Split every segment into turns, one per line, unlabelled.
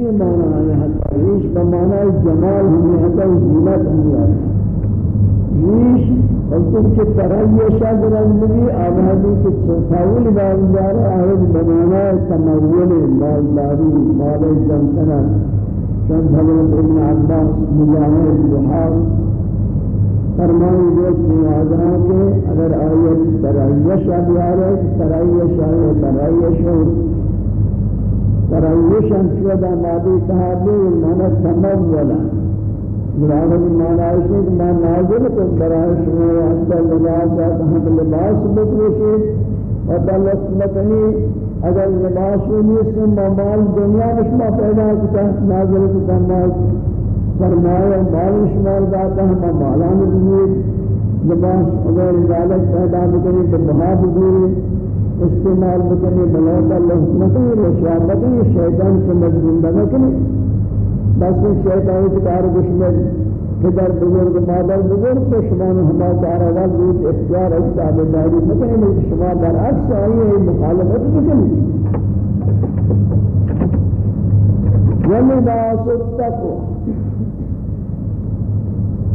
یہ معنی ہے حتی ریش بمعنی جمال ہمیں حتی زینت ہمیں آتا ریش وقت کہ ترایشہ درندگی آبادی کے سوفاول بازدار آہد بمعنی تمول مالداری مال جمتنا چند حضرت ابن عباس مجاہد بحار فرمائے دوست نوازاں کے اگر آیت ترائیش بیارے ترائیش آئے ترائیش انچودا مادی صحابی مانا تمولا مراد مانا کہ میں نازل کو برائے شما واسطہ لباس ہم لباس بکوشی و تعلق مکنی. اگر لباس نیست مال دنیا شما پیدا کتا نازل کتا نازل فرمایا مال شمار داتا ہم مالان دیئے لباس اگر ذالک پیدا بکنی تو بہا بگوری استعمال بکنی بلوتا لحسنتی رشوہ بکنی شیطان سے مجبون بکنی بس شیطان اتکار کشمر پدر بزرگ مادر بزرگ تو شما ہما چارہ وال روز اختیار اجتاب داری بکنی شما برعکس آئیے مخالفت بکنی ولباس التقوى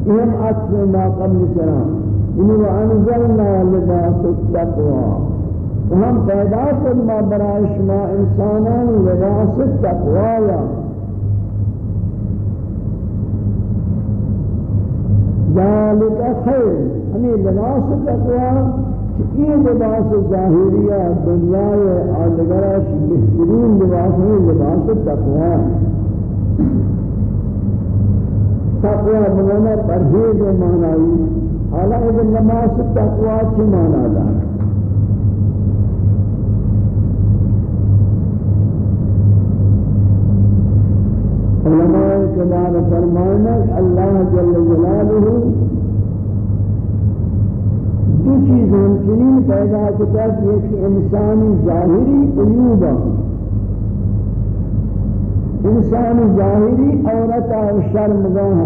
إهم أصل ما قبل سلام إنه وأنزلنا لباس التقوى وهم پیدا ما برای شما انسانان لباس التقوى ذلك خير ہمیں لباس التقوى یہ لباس ظاہریہ دنیا آدگرش بہترین لباس ہے لباس التقوى تقوى بمعنى پرهیز معنی حالا اذا نماز تقوى چی معنی دار کبار فرمائنا اللہ جل جلالہ دو چیز ہمچنین پیدا کتا کہ ایک انسانی ظاہری عیوبہ انسان ظاہری عورت اور شرمگاہ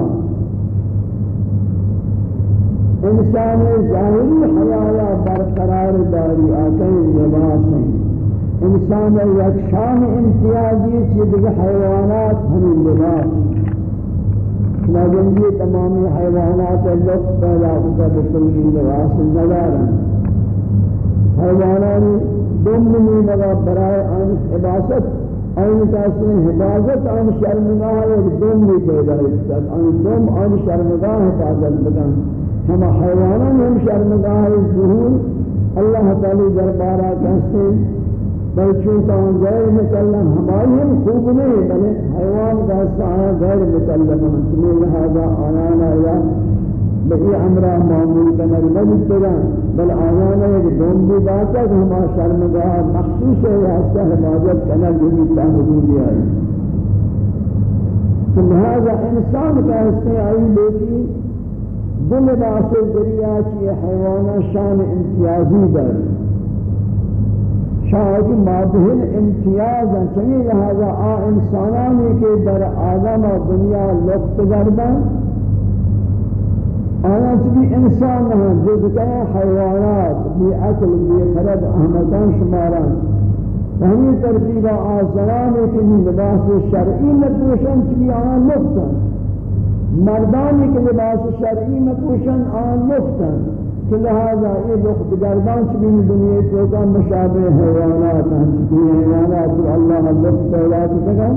انسان ظاہری حیاء برقرار داری آکے لباس ہیں۔ انسان یک شان امتیازی چیز حیوانات ہمیں لباس۔ یہ تمامی حیوانات لطف پیدا ہوتا بکلی لباس ندارا حیوانات دم میں لگا برائے آن عباست آن کسی حفاظت آن شرمگاه یک دم می پیدا است آن دم آن شرمگاه حفاظت بکن. ہم حیوانان ہم شرمگاه ظهور. اللہ تعالی دربارہ کہتے بل چونکہ آن غیر مکلم ہماری ہم خوب نہیں بلے حیوان کا سایہ غیر مکلم ہم لہذا آنانا یا بہی امرہ معمول کا نگلد تگا بل آیانا ایک دوم بھی باتا کہ ہما شرمگاہ مخصوص ہے واسطہ حفاظت کرنا جو بھی تحدودی آئی تو لہذا انسان کا حصہ آئی لیتی دل باس ذریعہ چی حیوانا شان امتیازی در شاہدی مادہل امتیاز ہیں چمی لہذا آ انسانانی کے در آدم و دنیا لفت گردن آیا چبی انسان ہیں جو دکھائے حیوانات بی عقل بی خرد احمدان شماران ہمیں ترتیب آسان ہے کہ لباس شرعی نپوشن چبی آن مفتن مردانی کے لباس شرعی نپوشن آن کہ لہذا یہ لخت گردان چبی دنیا تو کا مشابہ حیوانات ہیں چبی حیوانات اللہ لفت پیدا کرتا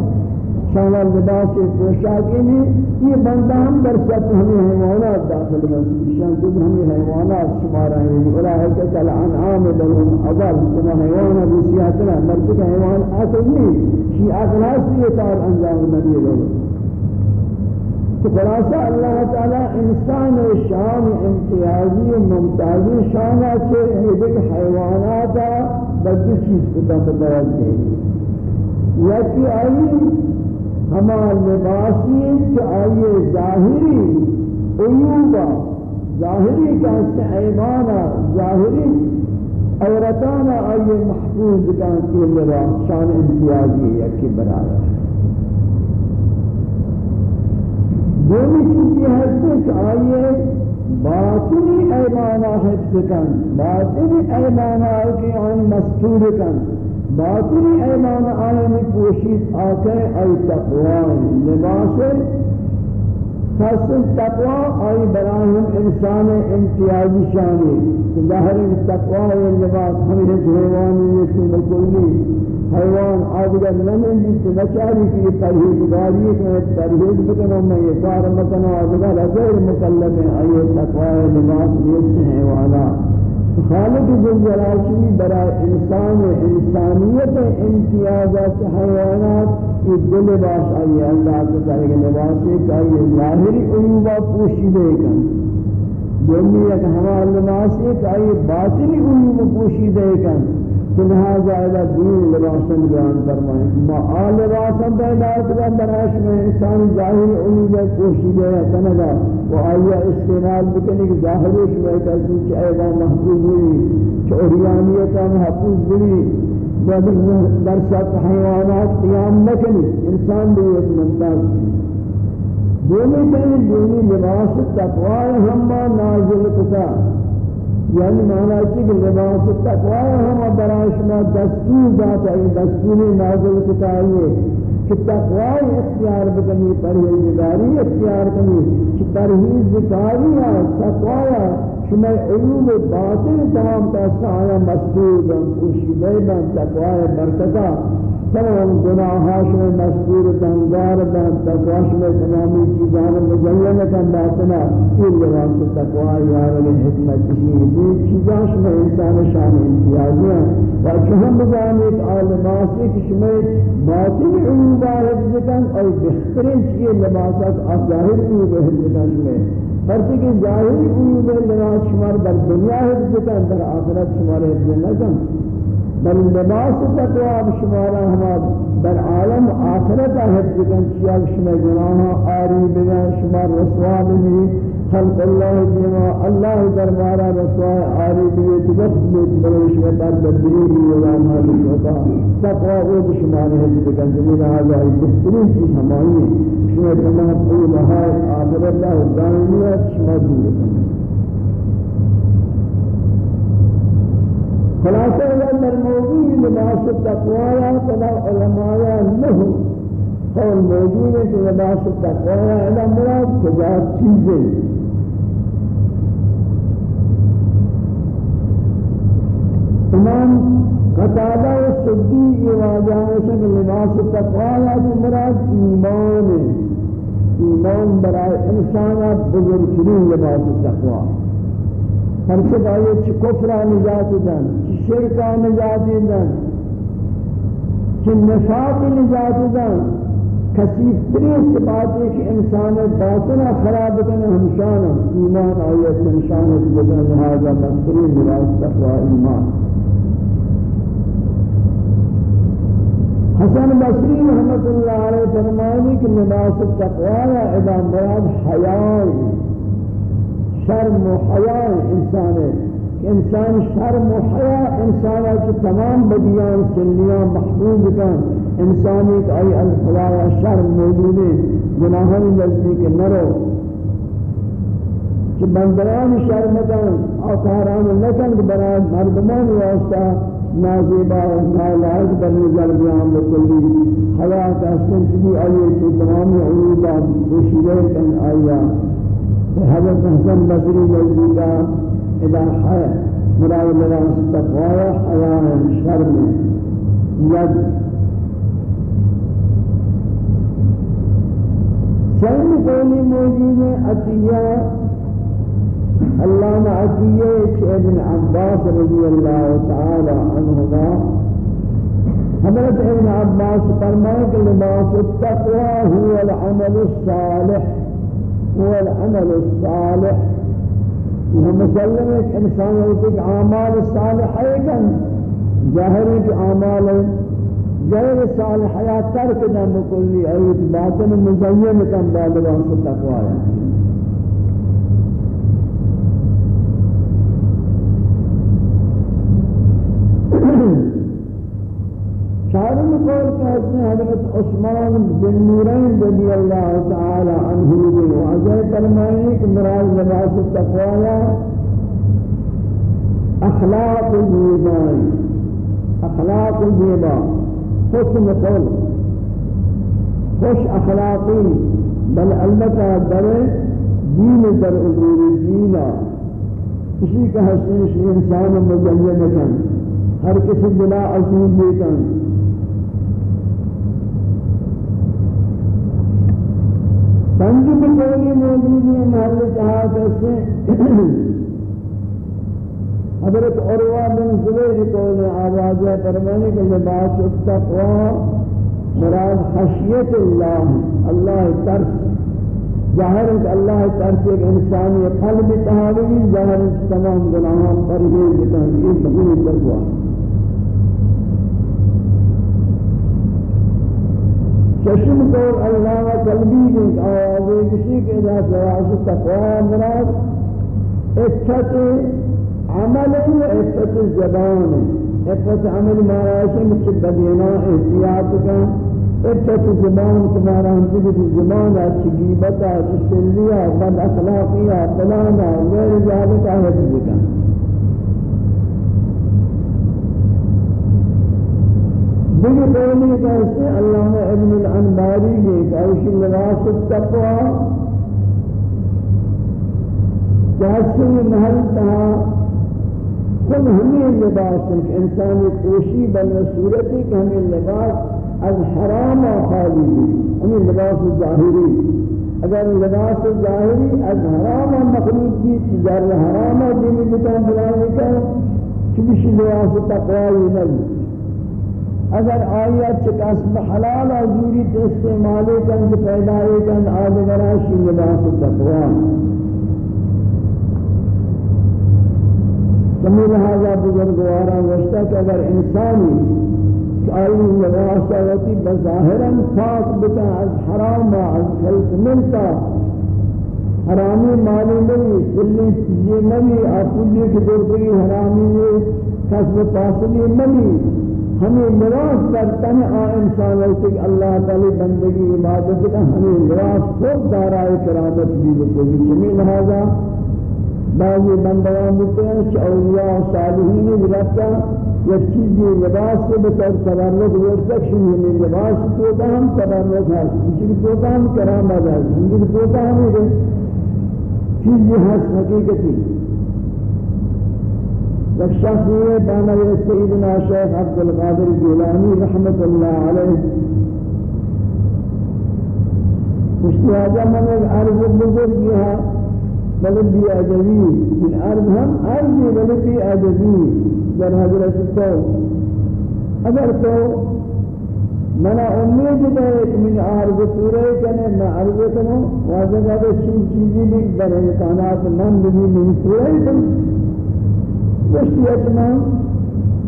شان لباس پوشاکی میں یہ بندہ ہم در سب ہمیں حیوانات داخل میں شان خود ہمیں حیوانات شمار ہیں اولئک کل انعام بلهم اضل كما حیوان بسیات لا مرد حیوان اصل نہیں یہ کار أنجام لو تو خلاصہ اللہ تعالی انسان شان امتیازی و ممتازی شان سے ایک حیوانات بدو چیز کو تمام یکی آئی ہما لباسی کہ آئیے ظاہری عیوبا ظاہری کہتے ایمانا ظاہری عورتانا آئیے محفوظ کہتے لباس شان امتیازی یکی برایا دومی چیزی ہستے کہ آئیے باطنی ایمانا حفظ کن. باطنی ایمانا کی آن مستور کن. باطنی ایمان آئین پوشید آکے ای تقوی. لباس حسن تقوی آئی براہم انسان امتیازی شانی. ظاہر تقوی لباس ہمیں حیوانی یکی بکلی حیوان آدگر نمین جس نچاری کی پرہیزگاری کہ پرہیز بکنو میں یہ کار مکنو آدگر غیر مکلم ہے آئی تقوی لباس نیست حیوانات خالق جلال کی برای انسان انسانیت امتیازات حیوانات کی دل باش آئی اللہ کے طرح کے لباس کا یہ ظاہری عیوبہ پوشیدے کا دومی ایک ہمارا لباس کا یہ باطنی عیوب پوشیدے کا لہذا إلى دین لباسن بیان فرمائیں۔ ما آل لباسن پیدا کیا براش میں انسان ظاہر کوشیدہ ہے کنگا و آیا استعمال بکنی کہ ظاہرش میں کسی کہ ایوہ محفوظ ہوئی کہ اوریانیتا محفوظ ہوئی در سب حیوانات قیام نکنی انسان بھی ایک ممتاز۔ دونی کہیں دونی لباس تقوی ہم نازل کتا یعنی مانا ہے کہ لباس تقوی ہم برائش میں دستور ذات ہے دستور نازل کتا ہے کہ تقوی اختیار بکنی پرہیزگاری اختیار کنی کہ پرہیزگاری ہے تقوی شما علوم باطن تمام تاسا آیا مستور بن پوشیدہ بن تقوی برکتا تمام گناہاش میں مستور تنگار بن تقواش میں تمامی چیزان مزین کن باطنا یہ لباس تقوی یارگ حکمت چیزیں یہ چیزاش میں انسان شان امتیازی ہیں و چہم بزان ایک آلماس ایک شمع باطن عیوبہ حفظ کن اور بہترین چیئے لباسات آپ ظاہر عیوب حفظ کن شمع پرچہ کہ ظاہری عیوب لباس شمار در دنیا حفظ کن در آخرت شمار حفظ نکن بل لباس تقوى بشمارا ہما بر عالم آخرت حفظ کن چیا شما گناہ آری بگن شما رسوا بگی خلق اللہ دیما اللہ دربارا رسوا آری بگی تبس بیت بروش و در بدری بھی وزان حاضر ہوتا تقوى أو بشمارا حفظ کن جميل آزائی بہترین چیز ہماری شما تمام قول آخرت اللہ دائمیت شما دور کن خلاصہ اگر موضوع لباس التقوى فلا علماء له. قول موجود ہے کہ لباس التقوى على مراد کجا چیزیں. امام قتادہ و صدی یہ واجہ ہے کہ لباس التقوى مراد ایمان ایمان برای انسان بزرگترین لباس التقوى. ہرچہ باید چھ کفرہ نجات دن. چھ شرکہ نجات دن چھ نفاق نجات دن کسیف ترین صفات ہے کہ انسان باطنہ خراب کرنے ہمشان ایمان آیت انسان بدن لہذا مسترین نواز تقوی ایمان۔ حسن بصری رحمت اللہ علیہ فرمانی کہ لباس التقوی اذا مراد حیائی شرم و حیا انسان ہے۔ انسان شرم و حیا انسان کے تمام بدیان سلیاں محفوظ کن انسان ایک ای الخلا شرم موجود ہے گناہوں نزدیک نہ رہو کہ بندران شرم کن آکاران لکن برای مردمان واسطہ نازیبا و نالائق در نظر بیان بکلی حیات أصلا چلی آئیے چی تمام عیوبہ خوشیدے کن آئیہ حضرت حسن بصری نزدیکا إذا حیا مراد لباس تقوى حياء شرم يد. شرم قولی موجود ہے عطیہ علامہ عطیہ ابن عباس رضی اللہ تعالی عنہما حضرت ابن عباس فرمائے کہ لباس التقوى هو العمل الصالح. هو العمل الصالح. ومسلم ایک انسان ہوتے کہ اعمال صالح ہے کن ظاہری کہ اعمال غیر صالحات ترک نہ مکلی ایت باطن مزین کن بعد واسطہ تقوا ہے حضرت عثمان بن نورین رضی اللہ تعالی عنہ بھی واضح فرمائے کہ مراد لباس التقوی اخلاق الایمان اخلاق زیبا حسن خلق خوش اخلاقی بل البتہ در دین در امور دین اسی کا حسنش انسان مزین کن ہر کسی بلا عزیز لیکن پنج بکولی موجودی محل جہاں کیسے حضرت عروہ بن زبیر نے آواز فرمانے کے لباس التقوى مراد خشیت اللہ اللہ ترس۔ ظاہر ہے کہ اللہ ترس ایک انسانی قلب تحاوی ظاہر تمام گناہوں پر یہ ذکر یہ بغیر تقوى ششم قول اللہ و قلبی کی آوازیں کسی کے اذا سواس تقوى مراد اتھت عمل عفت الزبان عفت عمل ماراشی مچھ بدینا احتیاط کا. عفت الزبان تمہارا ہم سے زبان اچھی گیبت اچھی سلیہ بد اخلاقیہ فلانا غیر ذالک ہے ذکر. دیگر قولی کہتے علامہ ابن الانباری کے کہ لباس التقوى جیسے محل تہا خود ہمیں لباس کہ انسانی کوشی بل صورتی کہ ہمیں لباس از حرام خالی بھی ہمیں لباس ظاہری اگر لباس ظاہری از حرام مخلوق کی تجار حرام جنہیں بکان بلانے کا چبشی لباس تقوی نہیں۔ اگر آیات چکاسب حلال آزوری استعمالی کن پیدائی کن آدھگراشی لباس تقوی سمی لہذا بزرگوارا وشتا کہ اگر انسانی کہ آئی لباساوتی بظاہرا پاک بتا از حرام از خلق ملتا حرامی مالی نہیں سلی چیزی نہیں آپولی کی دردگی حرامی نہیں کسب پاسلی نہیں ہمیں لباس پر تن آ انسان ہوتے کہ اللہ تعالی بندگی عبادت کا ہمیں لباس خود دارائے کرامت بھی بکلی چمی لہذا بعضی بندگان بودتے ہیں کہ اولیاء صالحین برکتا یک چیزی لباس سے بطور تبرک ورتک شنی میں لباس تو ہم تبرک ہے اسی تو ہم کرامت ہے اسی تو ہم چیزی ہست حقیقتی ایک شخص یہ بانا سیدنا شیخ عبد القادر جیلانی رحمت اللہ علیہ۔ مشتی آجا من ایک عرض بزرگ یہ بل بی ادبی من ارض هم ارضی بل بی ادبی در حضرت تو۔ اگر تو منا امید ہے من عرض پورے کرنے میں عرض کروں واجب ہے چین چیزیں بھی در امکانات من بھی من پورے کروں وشتی اچمان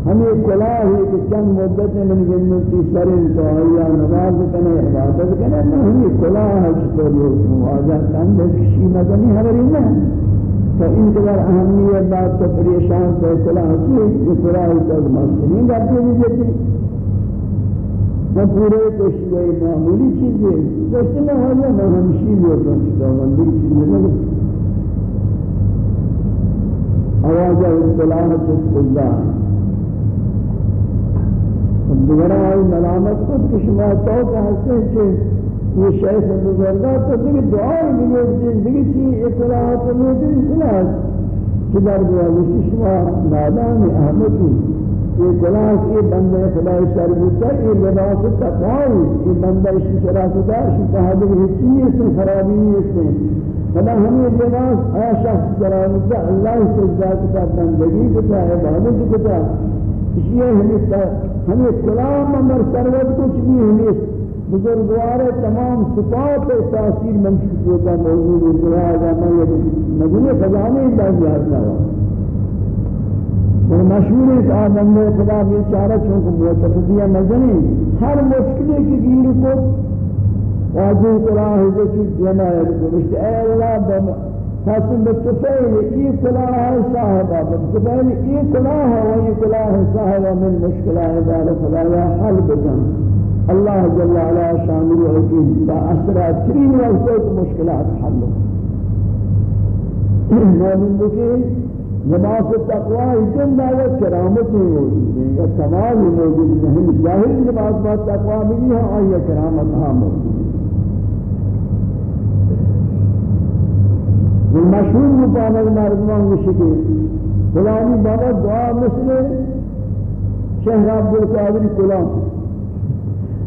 ہمیں کلاہی کہ چند مدت میں من جنتی سرین تو آیا نماز کنے عبادت کنے میں ہمیں کلاہ ہے چطور یہ واضح کند کشی مدنی حبری نہ تو ان قدر اہمیت بات تو پریشان تو کلاہ کی یہ کلاہی تو مسئلین کرتے بھی دیتے میں پورے کوشش معمولی چیزیں دوستے میں جائے میں ہمشی ہوں چیزیں مندی چیزیں لگے آوازہ اطلاع چیز اللہ دیگران آئی ملامت کو کہ شما تو کہتے ہیں کہ یہ شیخ بزرگا تو دیگه دعای بگیر زندگی چی اطلاعات موجود کلاس کہ در بیاوشی شما نادان احمدی یہ کلاس یہ بندے خدای شر بودتا یہ لباس تقوی یہ بندہ اسی شراکتا اسی صحابی ہچی اس خرابی اس فلا ہمیں لباس آیا شخص شراکتا اللہ سے ذات بندگی کتا عبادت کتا یہ ہمیں ہمیں کلام أمر سرور کچھ بھی ہمیں بزرگوار تمام صفات و تاثیر منشق ہوتا موجود ہے لہذا میں یہ مدنی خزانے اللہ جارتا ہوا وہ مشہور ہے کہ آدم نے خدا بیچارہ چونکہ معتقدیہ مدنی ہر مشکلے کی گیر کو واجب قرآن حضرت جماعت کو اے اللہ حاصل بالطفيل اي كلاه صاحبا بالطفيل اي كلاه واي كلاه صاحبا من مشكلة عبادة فلا حل بكم الله جل وعلا شامل وحكيم فأسرع ترين وقت مشكلات حل مؤمن بكي نماز التقوى جنة وكرامته موجودين و کمال موجود نہیں ظاہر لباس بات تقوی بھی ہے آئی کرامت ہاں موجود والمشهور مطابق مردمان مشكي فلاني بابا دعاء مثل شهر عبد القادر كلام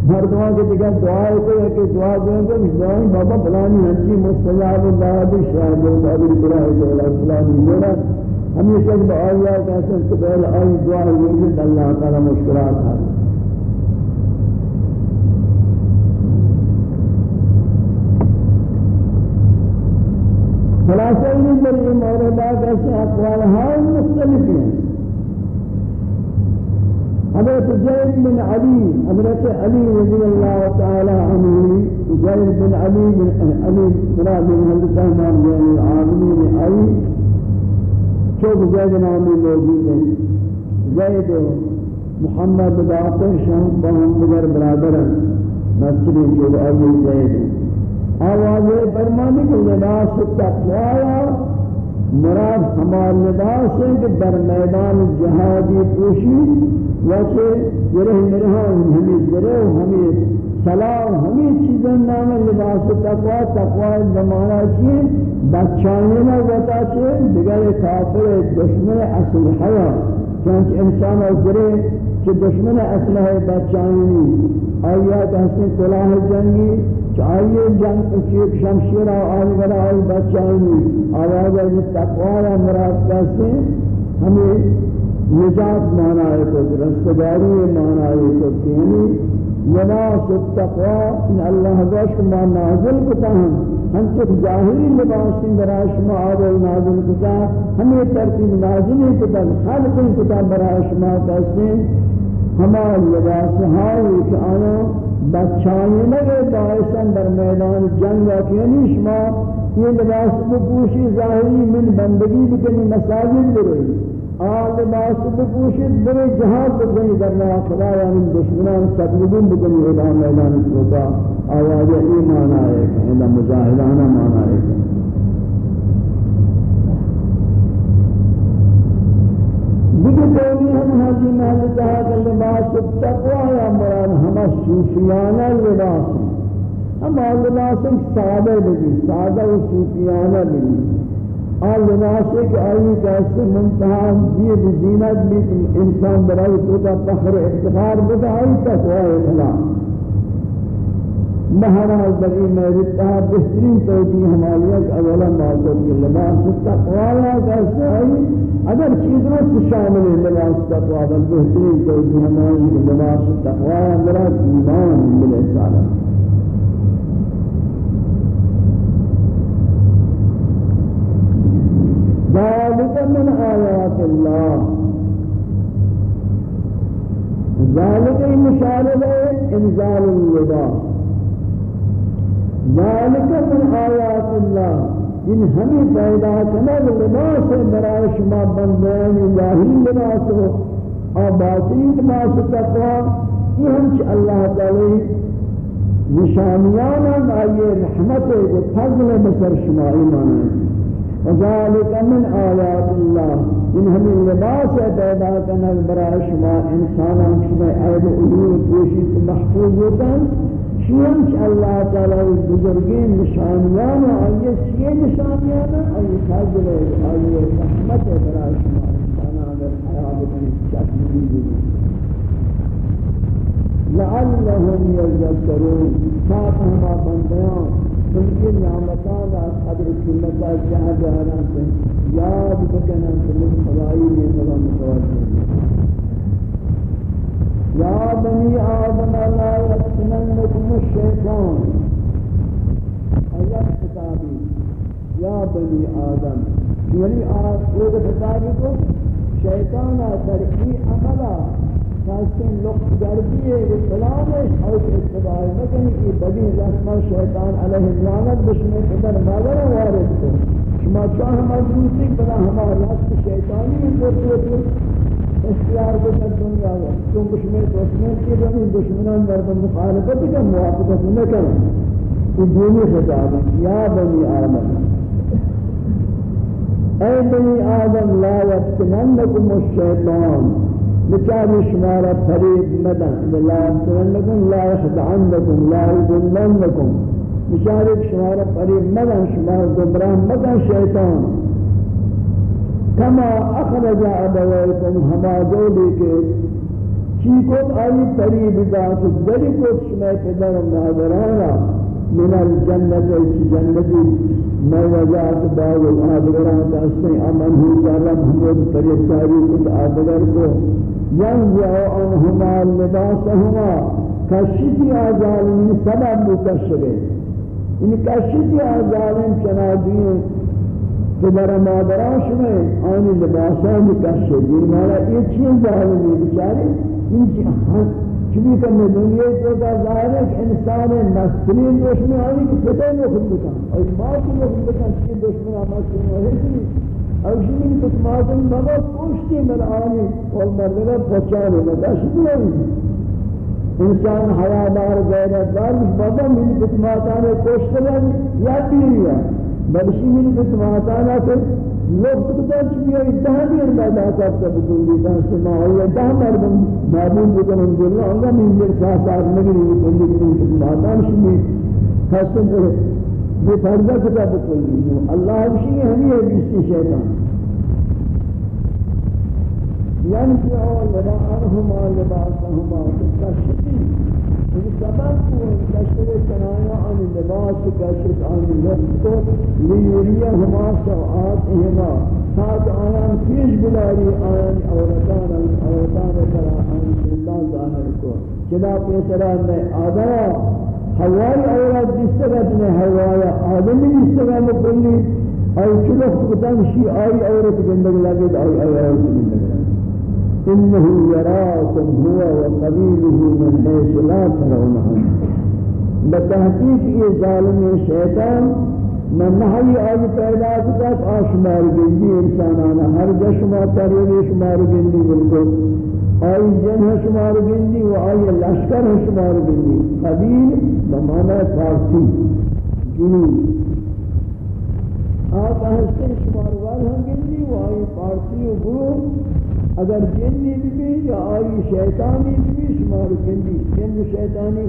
مردمان کے دیگر دعائے کو ہے کہ دعا دیں گے دعائیں بابا فلانی ہنچی مستجاب اللہ شہر عبد القادر كلام فلانی میرا ہمیشہ دعا کہتے ہیں کہ پہلے آئی دعا وجود اللہ تعالی مشکلات ہے خلاصہ یہ در یہ موردات ایسے اقوال ہیں مختلف ہیں حضرت زید بن علی حضرت علی رضی اللہ تعالی عنہ زید بن علی بن علی مراد بن حضرت امام زین العالمین علی چوک زید نامی موجود ہیں زید محمد باقر شام بہم بگر برادر مصری جو آئی زید آواز فرمانے کہ لباس تقوی مراد ہمارا لباس ہے کہ در میدان جہادی پوشی وچے گرہ مرہا ہمیں گرہ ہمیں سلام ہمیں چیزیں نام لباس تقوی تقوی زمانہ چیئے بچانی نہ ہوتا چیئے دیگر کافر دشمن اصل حیا. چونکہ انسان ازرے کہ دشمن اصل ہے بچانی آیا کہتے کلاہ جنگی؟ چاہیے جنگ چیک شمشیر آل ولا آل بچانی آواز ہے تقوی مراد کہتے ہمیں نجات مانا ہے تو رستگاری مانا ہے تو کہنی لباس التقوى ان الله گوش ما نازل کتا ہم۔ ہم تو ظاہری لباس برای شما آول نازل کتا۔ ہمیں ترتیب نازل کتا خالق کتا برای شما کہتے ہما لباس ہائی کہ آنا بچائی لگے باعثاً در میدان جنگ اکیانی شما یہ لباس بپوشی ظاہری من بندگی بکنی مساجد بروئی آل باس بپوشید بری جهاد بکنی در خدا یعنی دشمنان صدمدون بکنی اعلان میدان سوتا آواز ایمان آئے کہ اذا مجاہدانہ مان آئے کہ قولی ہم حضی محل کہا کہ لباس التقوی یا مراد ہم صوفیانہ لباس ہم لباس سادہ لگی سادہ و صوفیانہ لگی آن لباسے کہ آئی کیسے منتہا زید زینت بھی انسان برائی تو کا فخر افتخار بتا آئی تقوی اخلاق مہرا ذری میں رتہ بہترین توجیہ ہماریہ کہ اولا معذر کے لباس تقوی کیسے آئی اگر چیز رو شامل ہے لباس تقوی بہترین توجیہ ہماریہ کہ لباس تقوی میرا ایمان ملے سالہ ذلك من آيات الله ذلك المشاربة إنزال اللباس ذلك من آيات الله إن همي پیدا کنه لباس برای شما بندیان ظاهری لباس و باطنی لباس تقوی یہ ہم اللہ تعالی نشانیان آئیے رحمت و فضل بسر شما ایمان وذلك من آيات الله إن هم اللباس پیدا کرنا برای شما انسانان شما عیب علوم کوشش محفوظ ہوتن شیئن چ اللہ تعالی بزرگین نشانیان و آئیے چیئے نشانیان آئیے فضل آئیے رحمت برای شما انسانان در حیات کنی چکم دیدی لعلهم يذكرون فاتهم بندیان تلك نعمتان قدر قیمتا جہاں جہاں سے یاد بکنن کہ من خدائی میں خدا متوجہ یا بنی آدم لا يفتننكم الشيطان آیت خطابی، یا بنی آدم. یعنی آج وہ خطابی کو شیطان در ای عملہ خاصن لقط گردی اسلام اور اتباع مکنی کی بدی رحمہ شیطان علیہ اللعنت بشنے قدر مادر وارد کو شما چاہ مضبوطی بنا ہمارا رست شیطانی کرتے تو اختیار کو در دنیا ہے تم بشنے دشمن کی بنی دشمنان در مخالفت کا موافقت نہ کریں یہ دینی خطاب یا بنی آدم. اے بنی آدم لا يفتننكم الشیطان. بچاری شمارا فریب مدن. لا يفتننكم لا يخدعنكم لا يضلنكم بچاری شمارا فریب مدن شمار گمراه مدن شیطان. كما أخرج أبويكم هما جولي کے چیکوت آئی فریب دات دری کوت شمع پدر مادرانا من الجنة جنة ما وجات باغ الآدگران تأسن أمن هو جارا محمد فريد تاريخ الآدگر کو. ينزع عنهما لباسهما كشتي آزالين سبب مكشبه إن كشتي آزالين چنادين پدر مادراش میں آنی لباسان کشے دین مالا یہ چیز ظاہر بیچارے ان چبی کرنے دنیا تو کا ظاہر ہے کہ انسان مسترین دشمن آنی کہ پتہ نہیں خود بکن. اور ماں کی خود بکن چیز دشمن آمسترین ہے اوشینی که مادم بابا پوشتی من آنی. و مردم پچانی نداشت نمی انسان حیادار غیرت دار بابا میری کتماتانے پوشت لگی یا بیریا؟ بلشی میری کتماتانا کہ لوگ کتان چکیہ اتحا دیر پیدا کرتا بکلی کان سماعی اتحا مردم معبول بکن انجلنا انگا من دیر ساسار نگری بکلی کتماتان شمی خستن یہ فرضہ کتاب کلی ہے اللہ بشی ہمیں ہے بیستی شیطان. ينزع لبعضهما لبعضهما كالكشف سبب کوئی کشتر کنایا آن لباس کشت آن لفتو لیوریا ہما سوات ایما تاج آیان کیش بلاری آیان عورتان عورتان کرا آن شلال ظاہر کو چلا پیسران میں آدھا حوال عورت دستا گتن حوال آدمی دستا گتن بلی آئی چلو خودن شی آئی عورت گندگ لگت آئی عورت گندگ لگت إنه يراكم هو وقبيله من حيث لا ترونهم. بتحقيق یہ ظالم شیطان من نحوی آئی پیدا کتاک آشمار گندی انسانانا ہر جشما تروی شمار گندی بالکل آئی جن شمار بندی و آئی شمار بندی. قبیل بمانا پارتی جنوب آپ ہستے شمار وال ہم گندی و آئی پارتی و اگر جنی بھی یا آئی شیطانی بھی شمار گندی جن شیطانی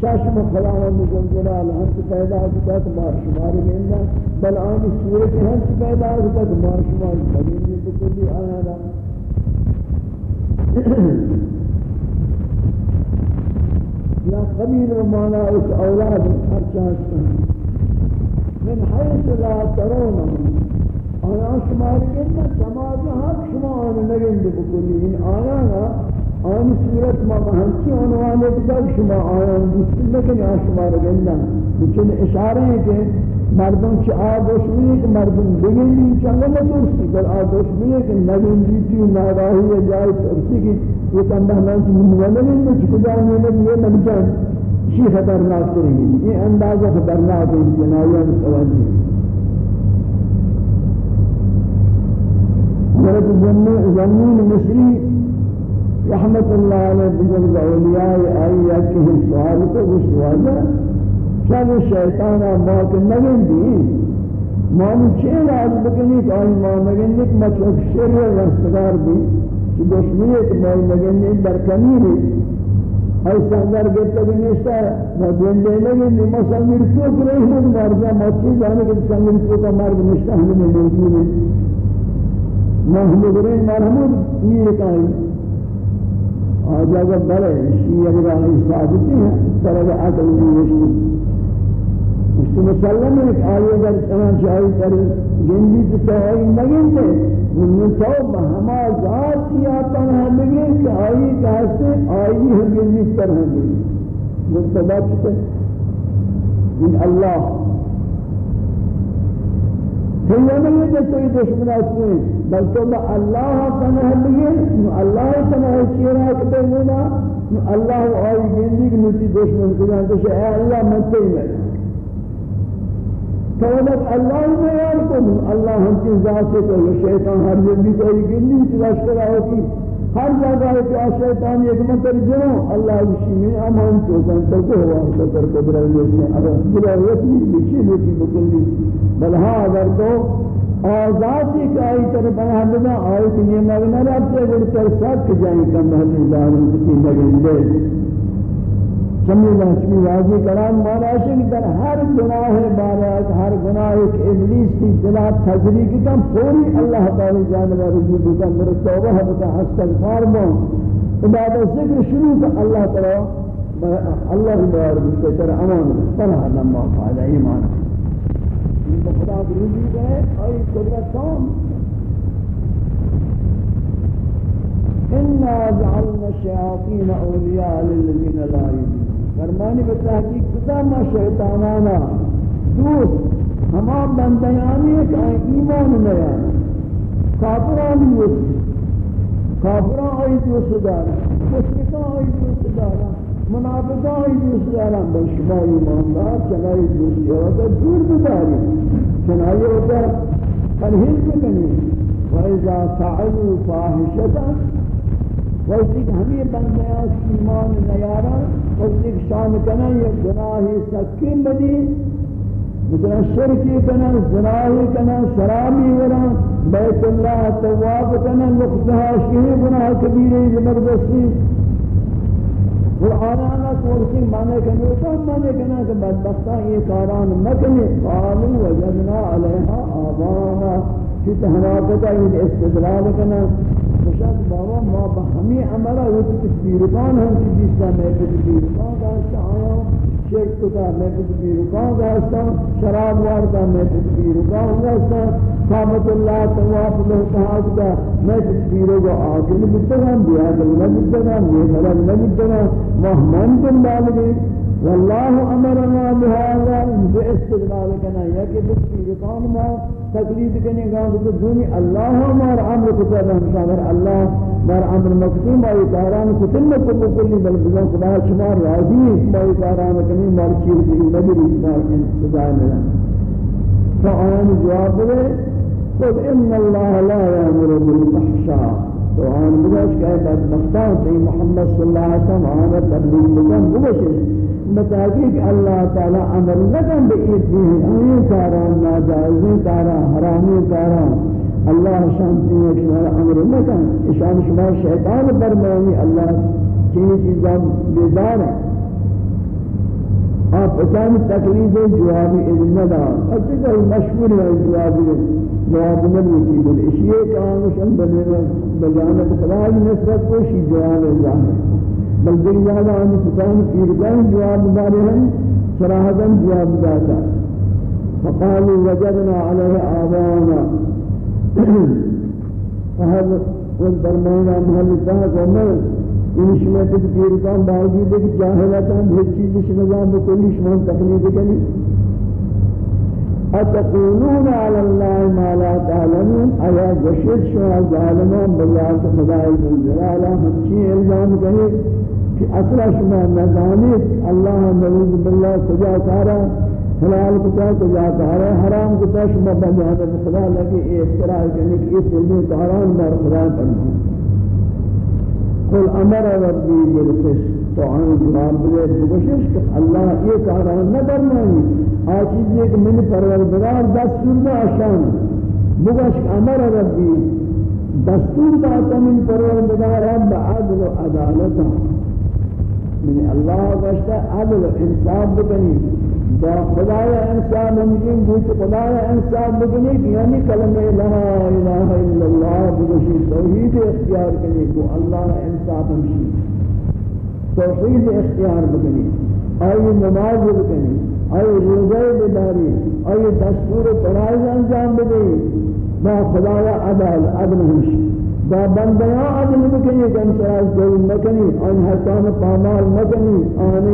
چشم خداوند جلال ہم پیدا ہوتا تو مار شمار گندا بل آن صورت ہم پیدا ہوتا تو مار شمار گندی بکلی آیا نا یا قبیل و مانا اس أولاد ہر چاہتا من حیث لا ترون آیا شمار گندہ سماز حق شما آن نگند بکلی ان آیانا آن صورت ما ہنچی عنوانے بکل شما آیان بسل لکن آن شمار گندہ چون اشارے ہیں کہ مردم چه آدوش میه که مردم بگیری چنگه نترسی کل آدوش میه که نگین دیتی و ناراهی جای ترسی که یہ کندہ نانچ منوانا نہیں تو چکو جانے لگی یہ نبجان شی خطرناک ترین یہ اندازہ خطرناک ہے جنائیہ متوجہ حضرت زمین مصری. رحمت اللہ علیہ بزرگ اولیاء آئی کہ سوال کو ہے. شب شیطان موت نگندی مانی چه علاج بکنی که آئی ما نگندی که مچوک شر رستگار بی که دشمنی که ما نگندی در کمیری ای سنگر گفته بینیشتا ما دنده نگندی ما سنگر تو گرهی نگی مرزا ما چی جانے که سنگر تو کا مرد نشتا ہمیں موجود ما ہمیں گرهی مرحمود یہ کہیں آجا کو بلے شیعہ اگر ثابتی ہیں اس طرح عقل نہیں مست مسلم ہے کہ آئے اگر چنان کر گندی تو توہی نگندے من تو بہما ذات یا تنہا لگے کہ آئی کہتے آئی ہم گندی طرح گندی مقتبہ چکے من اللہ۔ هي نہیں کہ کوئی دشمنات میں بل تو اللہ تنہا لگے اللہ تنہا چیرا کتے ہونا اللہ آئی گندی کی نتی دشمن کرنے تو اے اللہ منتے ہی میں فولت الله بیان کن الله ہم کی ذات کو شیطان ہر جگہ کوئی گنی تلاش کرا ہوتی ہر جگہ ہے کہ شیطان ایک منتر جنو اللہ اسی میں أمان تو کن تو کو ہوا تو کر قدرت نے اگر قدرت نہیں لکھی لکھی بکلی بل ہاں اگر تو آزادی کا آئی طرف پناہ بدا آئی کہ نیمہ نہ رابطے گڑ کر سب جائیں کم بہتی دارن کسی نگندے سمیلا چمی واضح کرام مانا کہ در ہر گناہ بارک ہر گناہ ایک ابلیس کی دلا تجری کی کم پوری اللہ تعالی جانب رجوع بکا میرے توبہ بکا استغفار مو عبادت ذکر شروع کا اللہ تعالی اللہ بار بکتے تر أمان فرح لما فعلا ایمان. خدا بروجی گئے اور قدرت کام إنا جعلنا الشياطين أولياء للذين لا يؤمنون فرمانی بتحقیق خدا ما شیطانانا دوست ہما بندیانی ایک ایمان نیا کافرانی وسی کافران آئی دوست دارا مشرکان آئی دوست دارا منافقان آئی دوست دارا بل شما ایماندار چنائی دوستی ہوتا دور بداری چنائی ہوتا پرہیز بکنی وَإِذَا فَعَلُوا فَاحِشَةً وقتی کہ ہمیں بندیاں ایمان نیارا وقتی کہ شان کنن یا گناہی سکین بدی مثلا شرکی کنن زناہی کنن شرابی ورن بیت اللہ تواب کنن وقتها شہی گناہ کبیری زبردستی قرآن آنا کورسی مانے کنو تو مانے کنا کہ بدبختان یہ کاران مکنے قالوا وجدنا علیہا آبانا کہ تحرابتا یہ استدلال کنا بشک بابا ما با ہمی عملہ وہ تکبیرکان ہم کی جیسا میں تکبیرکان داشتا آیا چیک کتا میں کچھ بھی رکاؤں گاستا شراب وارتا میں کچھ بھی رکاؤں گا گاستا قامت اللہ تواف لہ تحاق دا میں کچھ بھی رکا آگے نبتگا بیادل نبتگا بیادل نبتگا مہمان کن بالگی والله أمرنا بهذا باستدلال كنا يكي بسيطان ما تقليد كني قام بدوني. الله مار أمر كتاب هم شامر الله مار أمر مكتوم اي كاران كتن كل كل بل بزن خدا شمار راضي ما كاران كني مار چیز دي نبي ما ان سزا نه فآن جواب دے. قل ان الله لا يأمر بالفحشاء. تو آن بگوش کہ بدبختان تی محمد صلی اللہ علیہ وسلم آن تبلیغ بکن. بگوشش بتحقیق اللہ تعالی عمل نکن بئیت بھی این کاران ناجائزی کاران حرامی کاران اللہ شانتی ایک شمار عمل نکن اشان شمار شیطان برمانی اللہ چیزی چیزا بیدار ہے آپ اچان تقلید جوابی اذن ندا اچھا مشہور ہے جوابی جواب نبی کی بل اشیئے کامشن بجانب خلاج نسبت کوشی جواب ظاہر بل دیگر زیادہ ہم فتان پیرگان جواب دارے ہیں صراحتا جواب داتا فقالوا وجدنا عليه آبانا فهذا والبرمانا محل تاک ومن ان شما تدبیرکان باوجود ایک جاہلتان ہر چیزش نظام بکلی شما تقلید کنی؟ أتقولون على الله ما لا تعلمون أيا بشر شما ظالمان بذات خدای الجلال هم چی الزام کنید کہ أصلا شما نظامت اللہ نعوذ باللہ سجا کارا حلال کتا سجا کارا حرام کتا شما بجانب خدا لگے اعتراض کرنے کی اس علمی تحرام بار خدا کرنا قل أمر ربی بالقسط تو آن جواب دے بگوشش کہ اللہ یہ کارا نہ کرنائی آچیز یہ کہ من پروردگار دستور دا آشان۔ بگوش أمر ربی دستور داتا من پروردگار رب عدل و عدالتا۔ من الله گشته عدل انصاف بکنی با خدای انسان ممکن بود خدای انسان بکنی یعنی کلمه لا اله الا الله بگوشی توحید اختیار کنی کو الله انصاف مشی توحید اختیار بکنی. آی نماز بکنی آی روزه بداری آی دستور فرائض انجام بدهی با خدای عدل عدل مشی با بندیاں عدل بکنی انسان ظلم مکنی آن حسان پامال مکنی آنی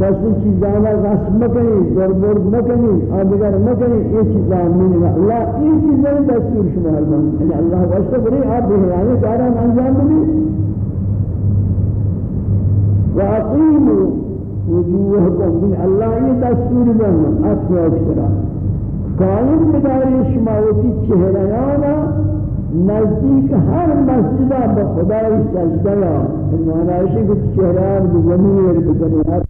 کسی چیزانا غصب مکنی دربرد مکنی آدگر مکنی یہ چیزان من اللہ یہ چیزیں دستور شمار بن یعنی اللہ واسطہ بری آپ بہرانی کاران انجام بھی وَأَقِيمُوا وجوهكم من الله يدستور بنا أكثر أكثر قائم بداري شماوتي چهريانا نزدیک ہر مسجد با خدای سجدہ یا. معنی ہے کہ چہرہ زمین بکنی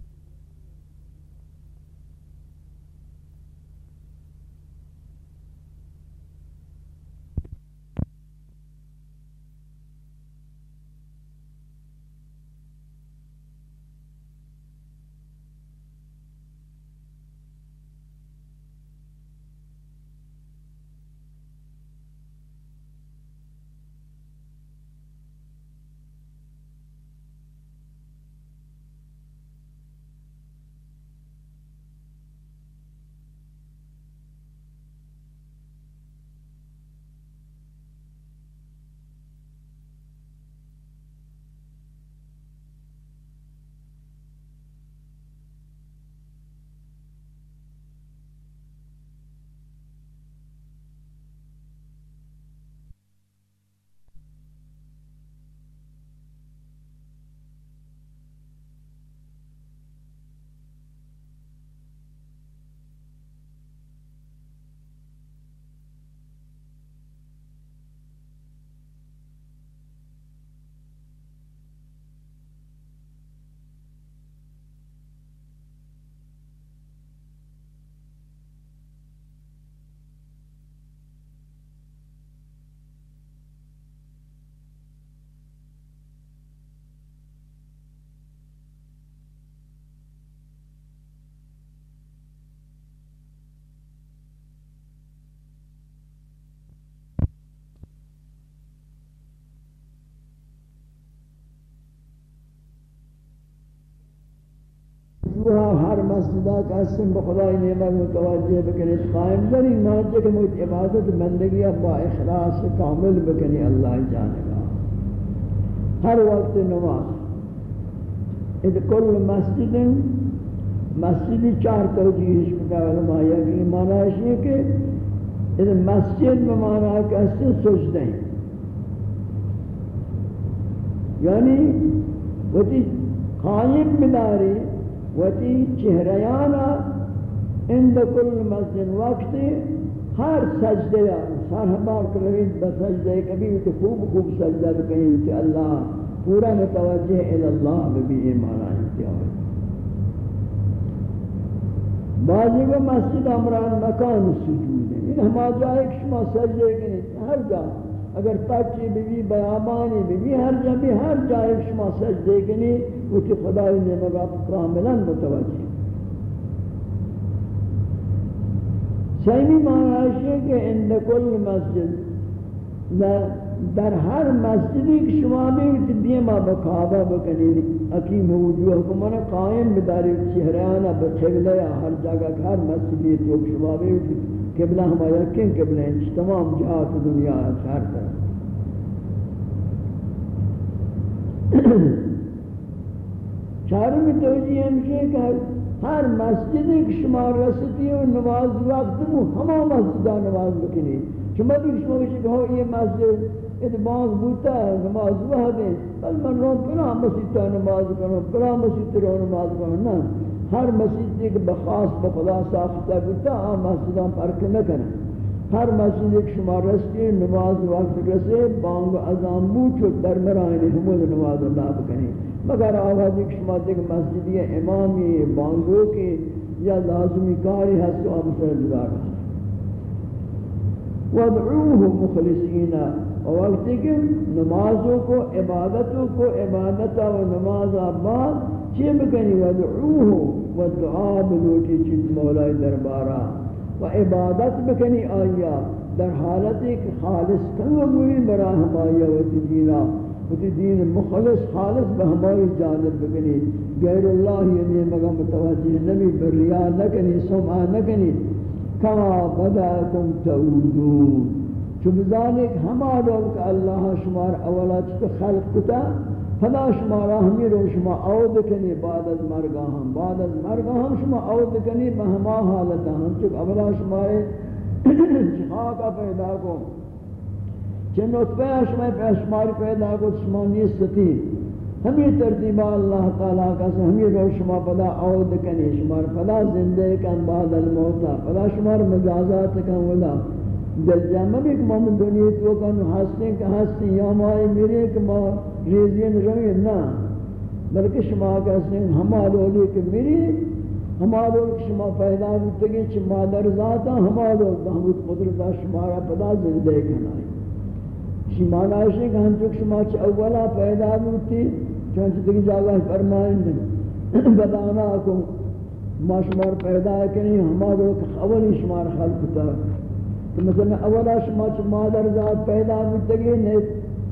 کو ہر مسجدہ کا اسم بخدای نعمت متوجہ بکنی قائم دری مانچے کہ موت عبادت بندگی با اخلاص کامل بکنی اللہ جانبا ہر وقت نماز. اذ کل مسجد مسجد چار توجیہش بکا علماء یکی معنی ہے کہ اذ مسجد بمعنی کہ اسم سجدیں یعنی وتی قائم بداری وتی چهریانا اند کل مسجد وقت ہر سجدے انسان ہمار کرید بسجده کبھی تو خوب خوب سجدہ کہیں کہ اللہ پورا متوجہ الی اللہ بھی ایمان آئیتی بعضی به مسجد امران مکان سجود این همه جایی که شما سجده کنید هر جا. اگر پچی بھی بیابانی بھی ہر جا بھی ہر جائے شما سجدے کنی وہ کہ خدای نے مگا کاملا متوجہ سیمی معنی ہے کہ اند کل مسجد در ہر مسجدی کہ شما بھی دیما بکعبہ بکنی حکیم وجوہ کو من قائم بداری چہرانا بچگلے ہر جگہ ہر مسجدی تو شما بھی قبلہ ہمارا کن قبلہ ہیں تمام جہات دنیا ہر طرح چاروں توجیہ ہمشہ کہ ہر مسجد ایک شما رسطی و نماز وقت مو ہما مسجدہ نماز بکنی۔ شما بھی شما بشی کہ ہو یہ مسجد اتباز بوتا ہے نماز وقت ہے۔ بل من رو پرا مسجد نماز کرو پرا مسجد رو نماز کرو نا ہر مسجد ایک بخاص بخدا ساختہ بتا آ مسجدان فرق نہ کریں۔ ہر مسجد ایک شما رستی، نماز وقت رسے، بانگ ازام بوچو در مرائنی حمود نماز اللہ بکنی مگر آواز ایک شما دیکھ مسجدی امامی بانگو کی یا لازمی کاری ہے تو اب سے جدار وَدْعُوهُ مُخْلِصِينَ۔ اور وقت کہ نمازوں کو، عبادتوں کو عبادت و نماز بعد چی بکنی؟ ودعوه و دعا بلوٹی چیز مولا دربارا و عبادت بکنی آیا، در حالت ایک خالص کنو بوئی برا ہمایا و تدینا و دین مخلص، خالص بہمائی جانب بکنی. غیر اللہ یعنی مگا متوجہ نبی بریا نکنی سمع نکنی. کما بداکم تعودون. چو بذالک ہما لوگ اللہ شمار اولا چکو خلق کتا فلا شما را ہمی رو شما عود کنی بعد از مرگا ہم بعد از مرگا ہم شما عود کنی بہما حالتا ہم چک اولا شما چخاکا پیدا کو۔ چن نطفہ شما پیشماری پیدا کو، شما نیستی۔ ہمی ترتیبہ اللہ تعالیٰ کا سے ہمی رو شما پدا عود کنی شما پدا زندے کن بعد الموتا پدا شما مجازات کن ولا۔ دل جامع بھی کہ مومن دنیا تو کن ہستے کہ ہستے یا مائی میرے کہ ما ریزین روی نا بلکہ شما کہتے ہیں ہما لولی کہ میری ہما لولی کہ شما پیدا ہوتے گے چھ مادر ذاتا ہما لولی محمود قدرتا شمارا پدا زندے کنائی شما ناشی کہ ہم چک شما چھ اولا پیدا ہوتی چونچہ دیکھ جاگہ فرمائیں دیں بدانا کو ما شمار پیدا کنی ہما لولی کہ خولی شمار خلقتا کہ مثلا اولا شما چھ مادر ذات پیدا ہوتگی نے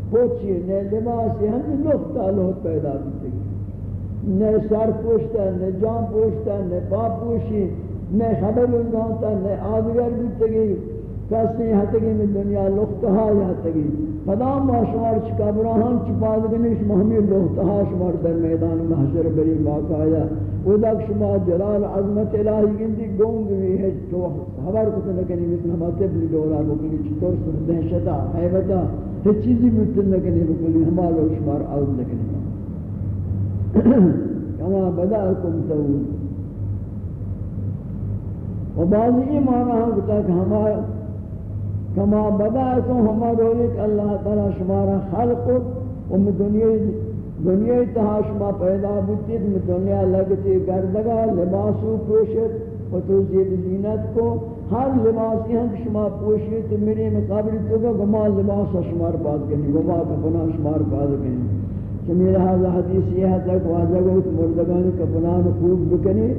پوچھی نے لباس، ہم لوگ لوت پیدا ہوتگی نے سر پوشتا نے جان پوشتا نے پاپ پوشی نے خبر لگانتا نے آدگر ہوتگی کسی ہتگی میں دنیا لختہا ہتگی پدا ما شمار چکا براہان چپا دکنیش محمی لختہا شمار در میدان محشر بری باقایا ودک شما جلال عظمت الہی گندی گونگ بھی ہے، تو خبر کو نکنی مثل ہما تبلی دولا بکلی چطور سر دہشتا، حیبتا۔ ہر چیزی متن نکنی بکلی ہما لو شمار عوض نکنی کما بداکم تول و بعضی ایمان ہم کتا کہ ہمارا کما بدأتم ہما رولیک اللہ تعالی شمارا خلق و دنیا دنیا تہا شما پیدا بودید دنیا لگتی گردگا لباسو پوشت و تو زید زینت کو، ہر لباسی ہم شما پوشید تو میرے مقابل تو گا گما لباس شمار پاس کنی گما کپنا شمار پاس کنی کہ میرا حضا حدیث یہ ہے تک واضح گو مردگان کپنان خوب بکنی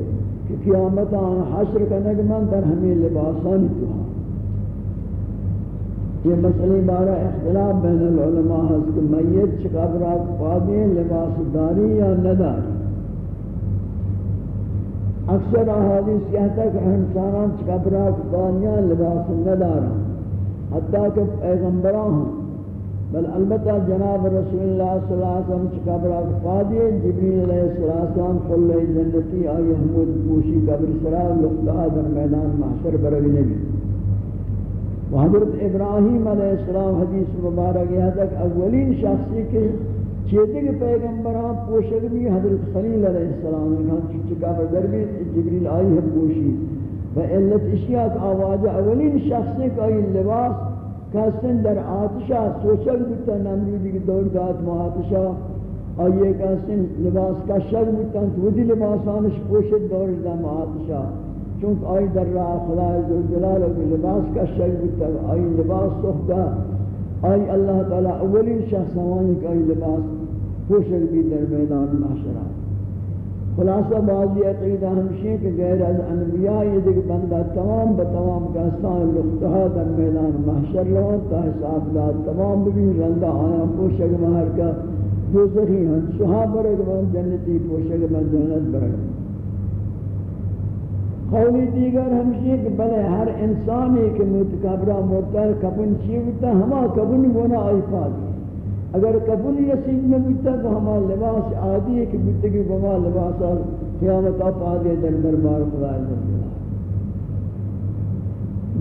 کہ قیامت آن حشر کنگ من در ہمیں لباسانی تو ہاں۔ یہ مسئلہ بارہ اختلاف بین العلماء ہے، کہ میت چقبرات پادے لباس داری یا نداری۔ اکثر احادیث کہتا ہے کہ انسانان چکبرات بانیان لباس ندارا حتیٰ کہ پیغمبران ہوں۔ بل البتہ جناب رسول اللہ صلی اللہ علیہ وسلم چکبرات فادی جبریل علیہ السلام قل جنتی آئی حمود موشی قبر سرا لقطہ در میدان محشر برگ نبی۔ و حضرت ابراہیم علیہ السلام حدیث مبارک یہ تک اولین شخصی کے چیتے کے پیغمبران پوشک بھی حضرت خلیل علیہ السلام نے کہا چکہ کافر در بھی جبریل آئی ہے پوشی۔ و علت اشیاء آواز اولین شخصی کا یہ لباس کسن در آتشا سوچک بودتا نمرودی کی دور دات ما آتشا آئیے کسن لباس کا شک بودتا تو دی لباسانش پوشد دور دام آتشا چونکہ آئی در راہ خدا عزوجلال لباس کا شک بودتا آئی لباس سختا آئی اللہ تعالی اولین شخص ہمانی کا آئی لباس پوشک بھی در میدان محشرہ خلاصہ بعضی عقیدہ ہمشی کہ غیر از انبیاء یہ دیکھ بندہ تمام بتمام کہستان لختہا در میدان محشر لہن تا حساب داد تمام بھی رندہ آیا پوشک مہر کا جو دوزخی ہن سہا برگ من جنتی پوشک من جنت برگ۔ قولی دیگر ہمشی کہ بلے ہر انسانی کے متکبرہ مرتر کبن چیوتا ہما کبن گونا آئی پادی اگر قبول نصیب میں بودتا تو ہمارا لباس عادی ہے کہ بودتا کہ بما لباس آل قیامت آپ آگے در دربار خدا عزت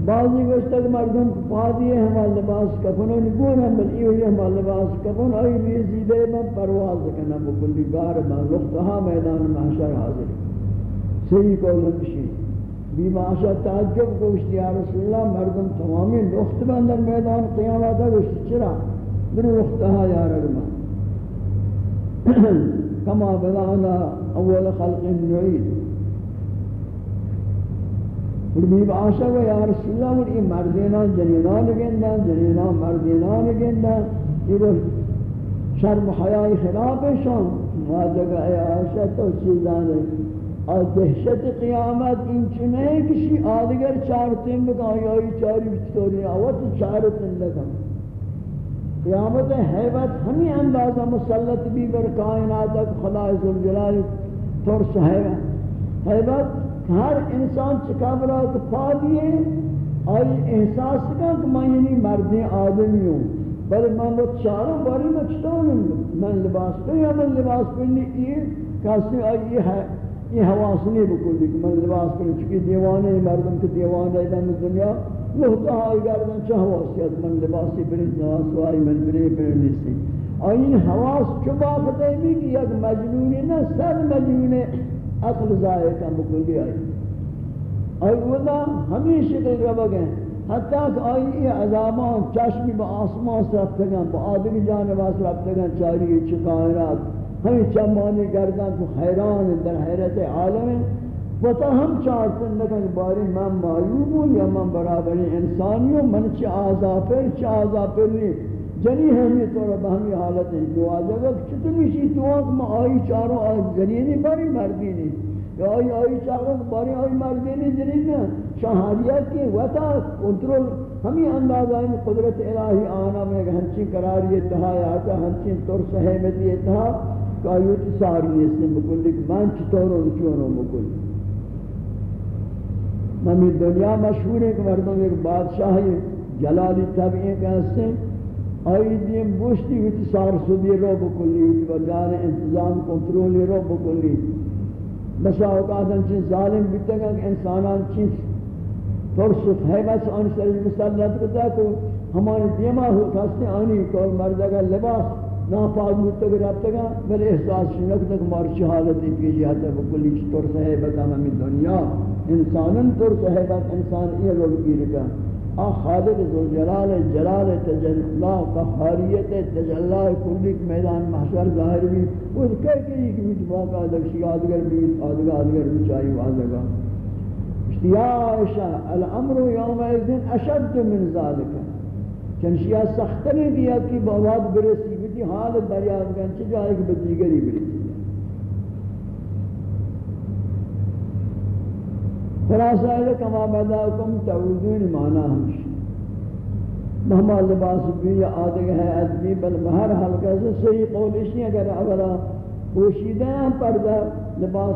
بعضی گوشتا کہ مردم پادی ہے، ہمارا لباس کفن کفنوں نگون ہم بل ایوہی ہمارا لباس کفن آئی ریزیدے من پرواز کرنا بکلی گار من لختہا میدان محشر حاضر۔ صحیح قول ہمشی بی معاشا تعجب گوشتی یا رسول اللہ، مردم تمامی لخت بندر میدان قیامت ہے گوشتی چرا؟ برختها يا رجل كما بدأنا أول خلق نعيد فرمی عاشق یا رسول اللہ اور یہ مردینا جنینان گندہ جنینان مردینان گندہ یہ شرم حیائی خلاف شان واجگہ اے عاشق تو چیزان ہے اور دہشت قیامت ان چنے کسی آدگر چارتیں بکا یا چاری بچتوری آوات چارتیں لگا قیامت حیبت ہمیں اندازہ مسلط بھی بر کائنات خدا ذوالجلال ترس حیبت حیبت ہر انسان چکابرا کہ پا دیئے آئی احساس کا کہ میں یعنی مردیں آدمی ہوں۔ بل میں وہ چاروں باری میں چطور من لباس پہ یا من لباس پہنی۔ یہ کسی آئی ہے، یہ حواس نہیں بکلی کہ من لباس پہنی چکی دیوانے مردم کے دیوانے دنیا۔ محتاج گردن چه حواسیت من لباسی برید نواسوائی من بری برنیسی این حواس چبا فتیمی کہ یک مجنونی نہ سر مجنون عقل ظاہر کا مکلی آئی آئی ودا ہمیشہ دل ربا گئے حتیٰ کہ آئی عذابان چشمی با آسمان سرفتگن با آدمی جانبا سرفتگن چاری چکائرات ہمیں چمانی گردن تو حیران در حیرت عالم وتا ہم چاہتے ہیں باری من معلوم ہوں یا من برابری انسانی ہوں، من چی آزافر چی آزافر نہیں۔ جنی ہمی طور بہمی حالت ہے۔ جو آجا گا چطوری شی تو آنکھ میں آئی چاروں آئی جنینی باری مردی نہیں۔ یا آئی آئی چاروں باری آئی مردی نہیں جنین نہیں شہاریت کی وتا کنٹرول۔ ہمی اندازہ ان قدرت الہی آنا میں کہ ہنچی قراری اتحا آتا ہنچی طور صحیمتی اتحا کہ آئیوتی ساری اس نے بکل من چطوروں چونوں بکل ہمیں دنیا مشہور ہے کہ مردوں ایک بادشاہ ہے، جلالی طبعی کہتے ہیں آئی دیم بوشتی ہوتی، سار سودی رو بکلی ہوتی بجار انتظام کنٹرولی رو بکلی بسا اوقات چیز ظالم بیتے گا کہ انسانان چیز۔ فرصت ہے بس آنی سر مسلط کرتا تو ہمارے دیما ہو کہتے آنی کول مردہ کا لباس ناپاک بودتا کہ رابطہ گا بل احساس شنک تک مارچی حالتی پیجی حتی بکلی چطور سے ہے بتا ہمیں دنیا۔ انسانن پر صحبت، انسان یہ لوگ گیر آ خالق ذو جلال جلال تجلا قہاریت تجلا کلی میدان محشر ظاہر بھی۔ وہ کہہ کہ یہ کہ واقع دکشی آدگر بھی آدگر آدگر بھی چاہیے واضح اشتیاشا الامر یوم یومئذ اشد من ذالک چنشیا سختنی دیا کہ بواد برسی بھی حال دریافت کرن جائے کہ بدیگری برسی خلاصہ ہے کما بداکم تعودون مانا ہمش۔ مہما لباس بھی یا آدھگ ہے ادبی بل ہر حلقہ سے صحیح قول نہیں اگر اولا پوشیدہ ہیں پردہ لباس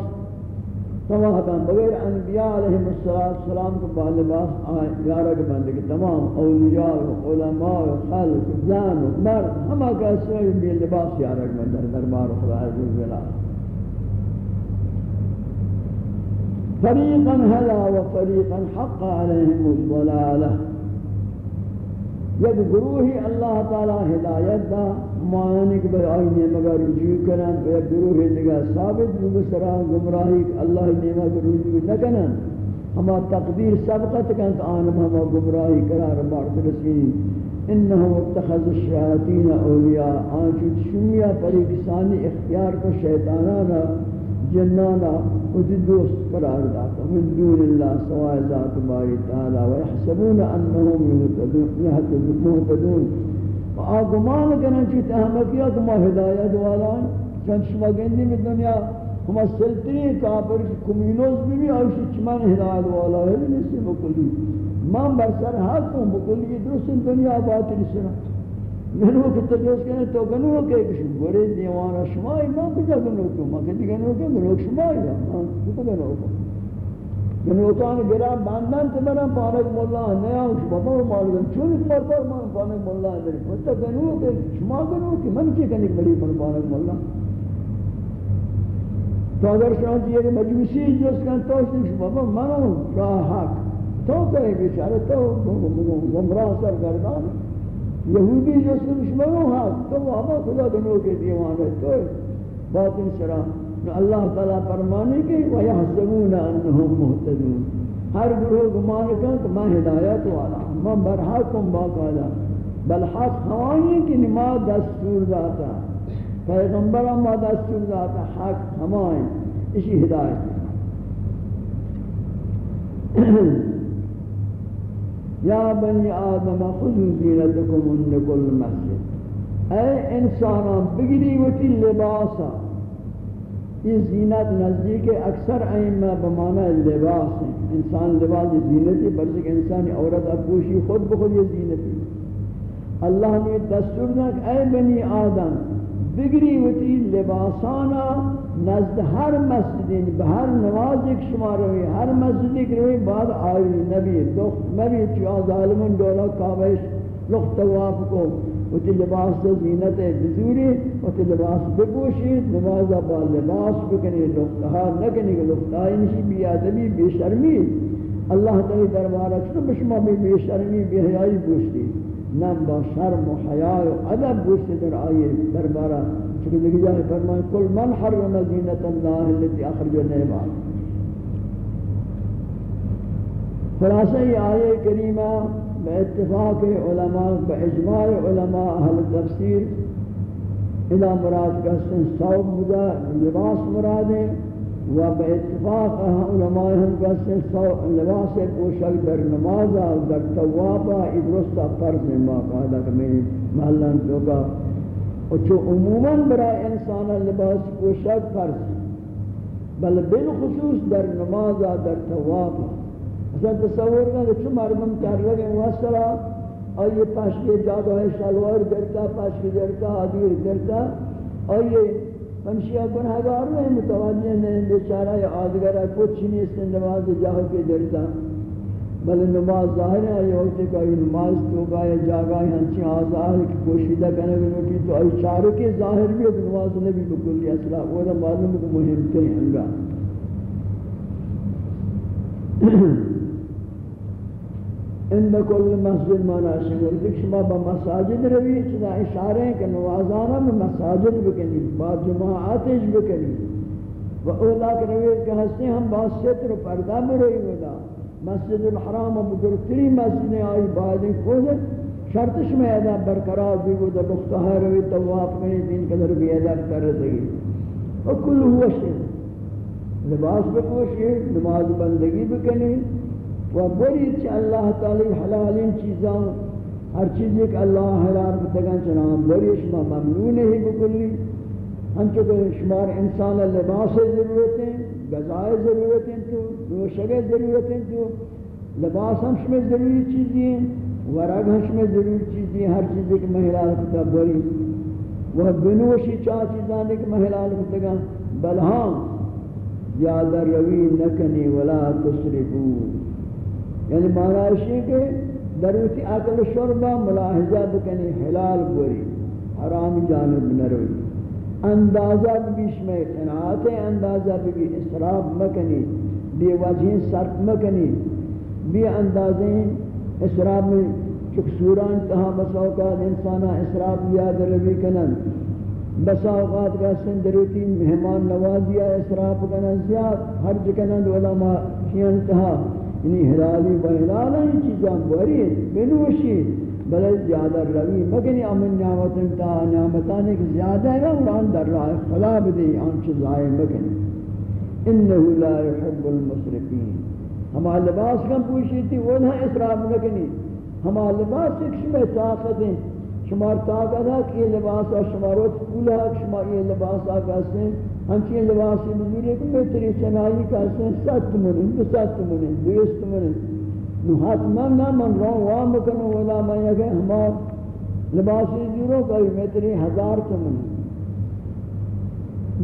تمام بغیر انبیاء علیہ السلام کو با لباس یارک بند کہ تمام اولیاء و علماء و خلق زن و مرد ہما کسی بھی لباس یارک بند در دربار خدا عز و جلال فريقا هلا وفريقا حق عليهم الضلاله. یک گروہی اللہ تعالی ہدایت دا مانک بے آئینے مگر رجوع کرن و یک گروہی نگاہ ثابت بسرا گمراہی اللہ نے مگر رجوع نہ کرن ہما تقدیر سبقت کنت آنم ہما گمراہی قرار بارت رسی انہو اتخذ الشیاطین اولیاء آنچوت شمیہ پریکسانی اختیار کو شیطانانا جنانا ودي دوست قرار داتا. من دون الله سواء ذات باري تعالى ويحسبون أنهم يهتدون مهتدون وآقمان كنا چیت احمقیہ کما ہدایت والا چند شما گندی میں دنیا. ہما سلطنی کافر کی کمیونوز بھی بھی آئیشی چمان ہدایت والا ہے نہیں بکلی. من برسر حق ہوں بکلی. درست دنیا باطل سنا گنو کہ تو تجوز کرنے تو گنو کہ کچھ گورے دیوانا شمائی، ماں کجا گنو تو ماں کتی گنو کہ گنو شمائی ماں کتا گنو کو گنو تو آنے گرا باندان تے برا پانک مولا نیا اس بابا مال گن چونی پر پر مان پانک مولا در کتا گنو کہ شما گنو کہ من کی کنی بڑی پر پانک مولا تو اگر شما جی مجوسی جس کن تو اس بابا منو راہ حق۔ تو کہے بیچارے تو گمراہ سر گردان یہودی جو دشمنوں ہاتھ تو وہ ہما خدا دنوں کے دیوان ہے تو باطن شرا اللہ تعالیٰ فرمانے کے وَيَحْسَبُونَ أَنَّهُمْ مُحْتَدُونَ ہر گروہ گمان کن تو میں ہدایت والا میں برحقم باقالا بل حق ہمانی کی نماز دستور داتا پیغمبر اما دستور داتا حق ہمائیں اسی ہدایت۔ یا بنی آدم خذوا زینتکم ان کل مسجد. اے انسانان بگری وتی لباسا یہ زینت نزدیک اکثر ائمہ بمانا لباس ہیں. انسان لباس زینتی برسک انسانی عورت ابوشی خود بخود یہ زینتی. اللہ نے دستور دیا اے بنی آدم بگری وتی لباسانا نزد ہر مسجد به هر نماز ایک شما هر مسجد ایک روی بعد آئی نبی دخت نبی چوا ظالمون دولا کعبش لخت تواف کو وتی لباس زینت بزوری وتی لباس بپوشی نماز با لباس بکنی لختها نکنی نشی بی ادبی بی شرمی اللہ تعالی دربارہ چطور بشما بی بی شرمی بی حیائی پوشتی نم با شرم و حیا و ادب پوشتی در آئی دربارہ چونکہ دیکھ جائے فرمائے کل من حرم زینت اللہ اللتی اخرج النعبان خلاصہ یہ آیے کریمہ بے اتفاق علماء بے اجماع علماء اہل تفسیر اذا مراد کا سن صوب مدہ، لباس مراد ہے، و بے اتفاق علماء ہم کا سن صوب لباس پوشک در نماز در توابہ ادرستہ فرض ما قاعدہ کہ میں محلان تو و چو عموما برای انسان لباس پوشاک فرض بل بالخصوص در نماز در تواب مثلا تصور کریں چو مردم کر رہے لگے وصلا آئیے پاش کے جاگہ شلوار درتا پاش کے درتا حدیر درتا آئیے منشیہ گناہگار نہیں، متوجہ نہیں، بیچارہ آدگرہ کچھ نہیں، اس نماز جاہو کے درتا بل نماز ظاہر ہے یہ ہوتے کہ یہ نماز تو کا یہ جاگا ہے ہنچی آزار کی کوشیدہ کرنے کے لوٹی تو ای چاروں کے ظاہر بھی ہے نماز نبی بکلی اصلا وہ دا معلوم کو مهم تے ہنگا۔ ان کل مسجد مانا شکر دیکھ شما با مساجد روی، چنا اشارے ہیں کہ نوازانا میں مساجد بکنی با جماعاتش بکنی۔ و اولا کہ روی کہ ہستے ہم با ستر پردہ میں روی ودا مسجد الحرام بزرگتری مسجد آئی بعد خود شرطش میں ادب برقرار بھی کو تو بختہ روی طواف کرنے دین قدر بھی ادب کر رہی اور کل ہوا شیء لباس بپوشی نماز بندگی بکنی و بری چ اللہ تعالی حلالین چیزاں، ہر چیز ایک اللہ حلال بتگان چنان بریش ما ممنون ہی بکلی۔ ہم چکے شمار انسان لباس ضرورتیں۔ غذائے ضرورتیں تو، نوشگے ضرورتیں تو، لباس ہم شمیں ضروری چیزیں ہیں ورگ ہم شمیں ضروری چیزیں ہر چیز ایک محلال کتا بری وہ بنوشی چاہ چیزاں ایک محلال کتا گا بل ہاں زیادہ روی نکنی ولا تسرفو۔ یعنی معنی ہے کہ دروتی عقل شربہ ملاحظہ بکنی، حلال بوری حرام جانب نروی اندازہ بیش میں قناعت اندازہ بھی اسراف مکنی بے وجہ صرف مکنی بے اندازیں اسراف میں چک سوران تہا بساوقات انسانا اسراف یاد روی کنن بساوقات کا سندروتی مہمان نوازی اسراف کنن، زیاد حرج کنن علماء شیئن تہا یعنی حلالی و حلالا ہی چیزاں بوری بنوشی بل زیادہ روی مگر امن نعمت تا نعمتان ایک زیادہ ہے اور در راه خلا بدی ان چیزائے مگر انه لا يحب المسرفين ہم لباس کم پوچھی تھی وہ نہ اسراف نکنی ہم لباس ایک شمع طاقت ہیں شمار طاقت ہے کہ یہ لباس اور شمارت پولا ہے شمار یہ لباس آکاس ہیں ہنچی لباس مزوری ہے کو بہتری چنائی کہتے ہیں ست منن دو ست منن دو است منن نو حتما نہ من رو وام کنو ولا میں کہ ہم لباسی جورو کوئی میتری ہزار چمن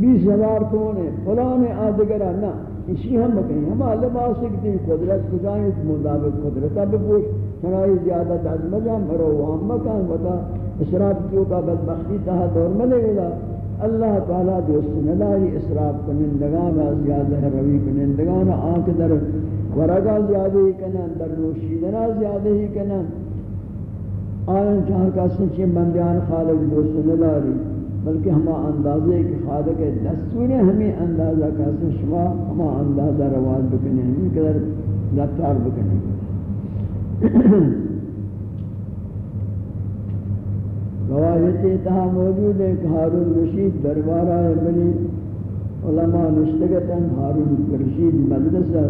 بیس ہزار تونے فلان آدگرہ نہ، اسی ہم کہیں ہم لباس کی قدرت کجائیں مطابق قدرت اب وہ چنائی زیادہ دازمجا مرو وام مکان وتا اسراف کیوں کا بدبختی تہا دور ملے گا۔ اللہ تعالی دوست نداری اسراف کنندگان زیادہ روی کنندگان، آنکھ در ورگا زیادہ ہی کنن، در نوشیدنا زیادہ ہی کنن. آئین جہاں کا سنچے بندیان خالق دوست نداری، بلکہ ہما اندازے کہ خالق دستور ہمیں اندازہ کا سن ہما اندازہ رواز بکنے ہمیں قدر رفتار بکنے روایت تہا موجود ہے کہ حارون رشید دربارہ بنی علماء نشتگتاً حارون رشید مدرسہ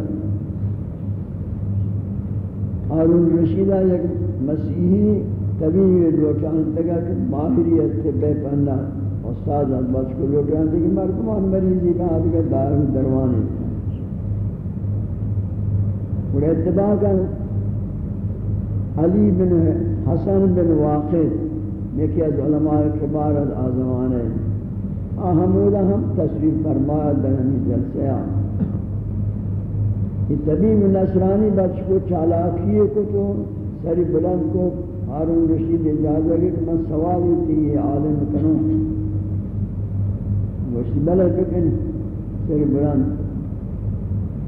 ہارون رشیدہ یک مسیحی طبیعی روچان تگا کہ ماہریت سے بے پہننا استاد عباس کو روچان تگا کہ مردمان مریضی کا آدھگا دار دروانے اور اتباقا علی بن حسن بن واقد یکی از علماء کبار از آزمان ہے آہمولا ہم تصریف فرمایا در ہمیں جلسے آئے یہ طبیب نصرانی بچ کو چالاکیے کو تو سری بلند کو ہارون رشید اجازہ کہ میں سوالی تھی یہ عالم کنوں۔ گوشتی بلے بکن سری بلند۔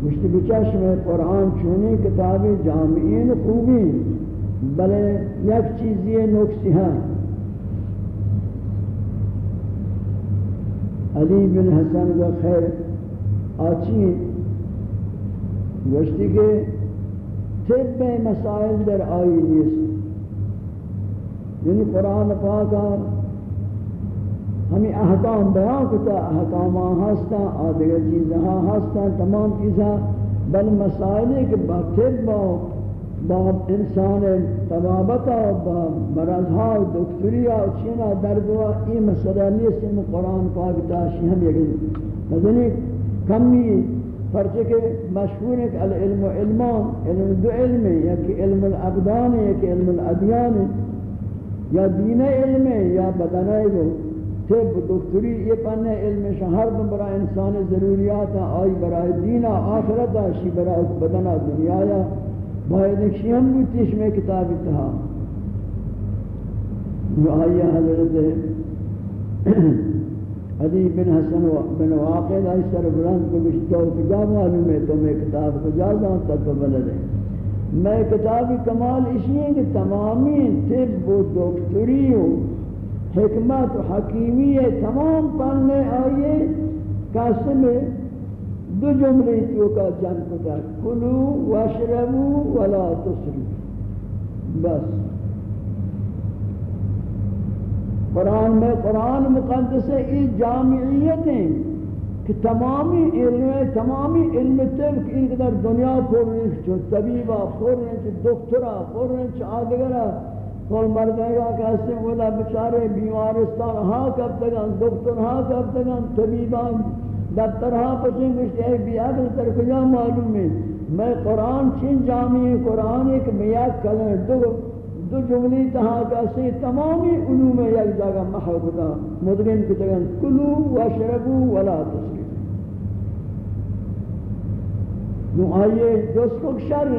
گوشتی بچاش میں قرآن چونی کتاب جامعین خوبی بلے یک چیزی نکسی ہیں۔ علی بن حسن و خیر آچی گوشتی کہ طب مسائل در آئی نیست یعنی قرآن پاک ہمیں احکام بیان کتا احکام ہستا آدھگر چیزہاں ہستا، تمام چیزاں، بل مسائل کہ با طب با انسان طبابتا و با مرضها دکتریا، چینا، دردوا این مسئلہ نیست یعنی قرآن پاک تاشی ہم یکی مزنی کمی پرچہ کہ مشہور ہے کہ العلم و علمان. علم دو علم ہے یا کہ علم الابدان ہے یا کہ علم الادیان. ہے یا دین علم ہے یا بدن ہے وہ طب، دکتری یہ پنے علم شہر دن برای انسان ضروریات. ہیں آئی برای دین آخرت شی برای بدن دنیا یا باید ایک شی ہم بوتیش میں کتابی تھا جو آئی حضرت علی بن حسن بن واقع ای سر بلند کو بشتو کجا معلوم ہے، تو میں کتاب کو جا جانتا تو بلد ہے۔ میں کتاب کمال اسی ہے کہ تمامی طب و دکتری و حکمت و حکیمی تمام پڑھنے آئیے قاسم دو جملے کیوں کا جن کتا کلو واشربو ولا تسرف بس۔ قرآن میں قرآن مقدس ای جامعیت ہیں کہ تمامی علم تمامی علم طب کہ ان قدر دنیا پر رہے چھو طبیبہ پر رہے چھو دکترہ پر رہے چھو آدگرہ کل مردے گا کہ اس سے بولا بچارے بیمارستان ہاں کب تگان دکتر ہاں کب تگان طبیبان دفتر ہاں پچھیں گوشتے ہیں بیادر تر کجا معلوم ہے۔ میں قرآن چین جامعی، قرآن ایک میاد کلیں دو دو جملی تہا کسی تمامی علوم یک جگہ محو کتا مدغن کتگن کلو و شربو ولا تسکر۔ نو آئیے جس کو شر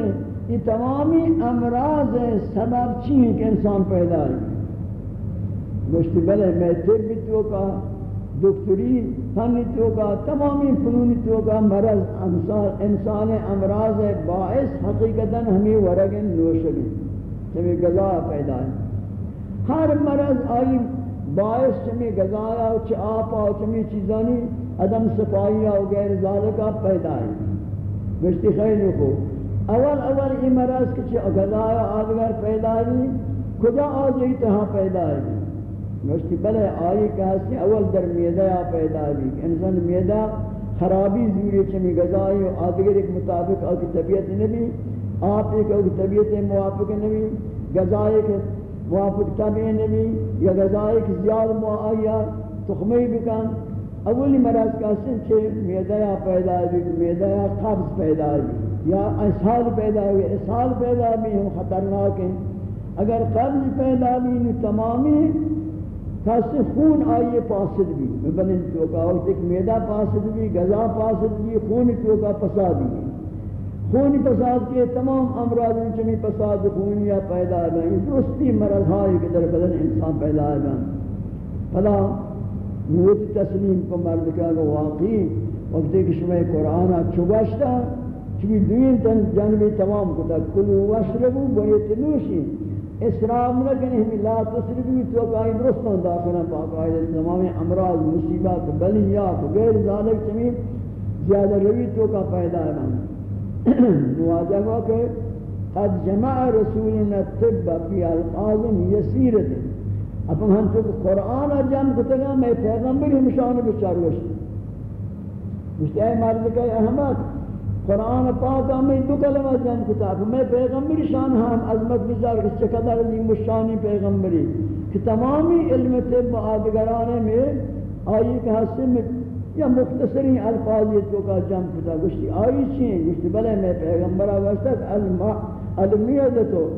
یہ تمامی امراض سبب چیئے کہ انسان پیدا ہے؟ گوشتی بلے، میں طب تو کا، دکتری فنی تو کا، تمامی فنونی تو کا، مرض، انسان امراض باعث حقیقتا ہمیں ورگن نوشگن چمی غذا پیدا ہے۔ ہر مرض آئی باعث چمی غذایا چی آپا چمی چیزانی عدم صفائیہ و غیر ذالکہ پیدا ہے۔ گوشتی خیلی خوب۔ اول اول یہ مرض کچھ غذایا آدگر پیدا ہے کجا آجی تہاں پیدا ہے نوشتی بلے آئی کہاستی اول در میدہ یا پیدا بھی انسان میدہ خرابی زوری چمی گزائی و آدگر ایک مطابق آکی طبیعت نبی آپ ایک طبیعت موافق نبی گزائی کے موافق طبیع نبی یا گزائی کے زیاد معایا تخمی بکن۔ اولی مرض کہاستی چھے میدایا پیدا بھی میدایا قبض پیدا بھی یا اسحال پیدا ہوئی اسحال پیدا بھی ہم خطرناک ہیں۔ اگر قبض پیدا بھی تمامی کسی خون آئیے پاسد بھی۔ مبنی توکا وقت ایک میدہ پاسد بھی، غذا پاسد بھی، خون توکا پساد بھی۔ خون پساد کے تمام امراض چمی پساد خون پیدا ہے درستی مرض ہائی کہ در بدن انسان پیدا ہے۔ فلا موت تسلیم کو مرد کا واقعی وقت ایک شمع قرآن چوباشتا چوی دوین تن جانبی تمام کتا کلو واشربو بیت نوشی اسراف نہ کریں ہمیں لا تصرفی تو کہیں درستان داخلہ باقاعدہ تمام امراض، مصیبات، بلیات، غیر ذالک چمی زیادہ روی تو کا پیدا ہے۔ ہوا کہ قد جمع رسولنا الطب فی الفاظ یسیرت اب ہم تو قرآن جمع کتے گا میں پیغمبر ہمشان بچار وشت مجھتے ہے مرد کہ احمد قرآن پاک ہمیں دو کلمہ جن کتاب میں پیغمبر شان ہم عظمت بزار کہ چقدر عظیم الشانی پیغمبری. کہ تمامی علم طب آدگرانے میں آئی کہ حصے میں یا مختصری الفاظیت کو کا جم کتاب گوشتی آئی چیئے گوشتی بلے میں پیغمبر آگوشتک علمیتو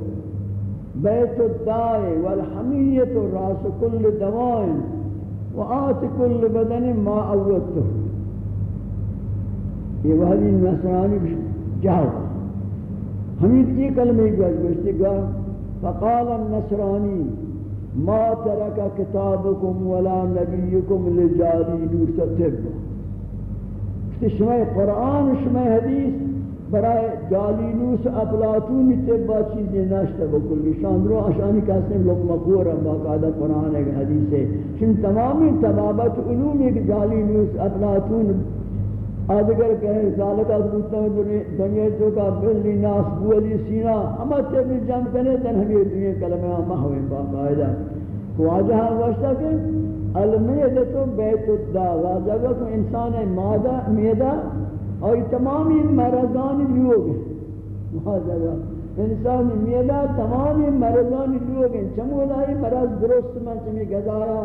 بیت الدائے والحمیت راس کل دوائن وآت کل بدن ما اوتو یہ وحدی نصرانی جاؤ ہمیں یہ کلمہ گوش گوشتی گا فقال النصرانی ما ترك كتابكم ولا نبيكم لجاري يرتب شما قرآن شما حدیث برای جالینوس اپلاتون تبا چیزی ناشتا بکلی شاندرو آشانی کسی لقمہ گورا باقاعدہ قرآن ایک حدیث ہے۔ چن تمامی تبابت علوم ایک جالینوس اپلاتون آدگر کہیں ذالک از بودتا ہے دنیا جو کا بلی ناس بولی سینا اما تیبی جنگ کنے دن ہمیں دنیا کلمہ محویں باقاعدہ تو آجہ واشتا کہ المیدتو بیت الدا واجہ کو انسان مادہ، میدہ، اور تمامی مرضان لوگ واجہ انسان میدہ تمامی مرضان لوگ ہیں۔ چمودا ہی مرض درست من چمی گزارا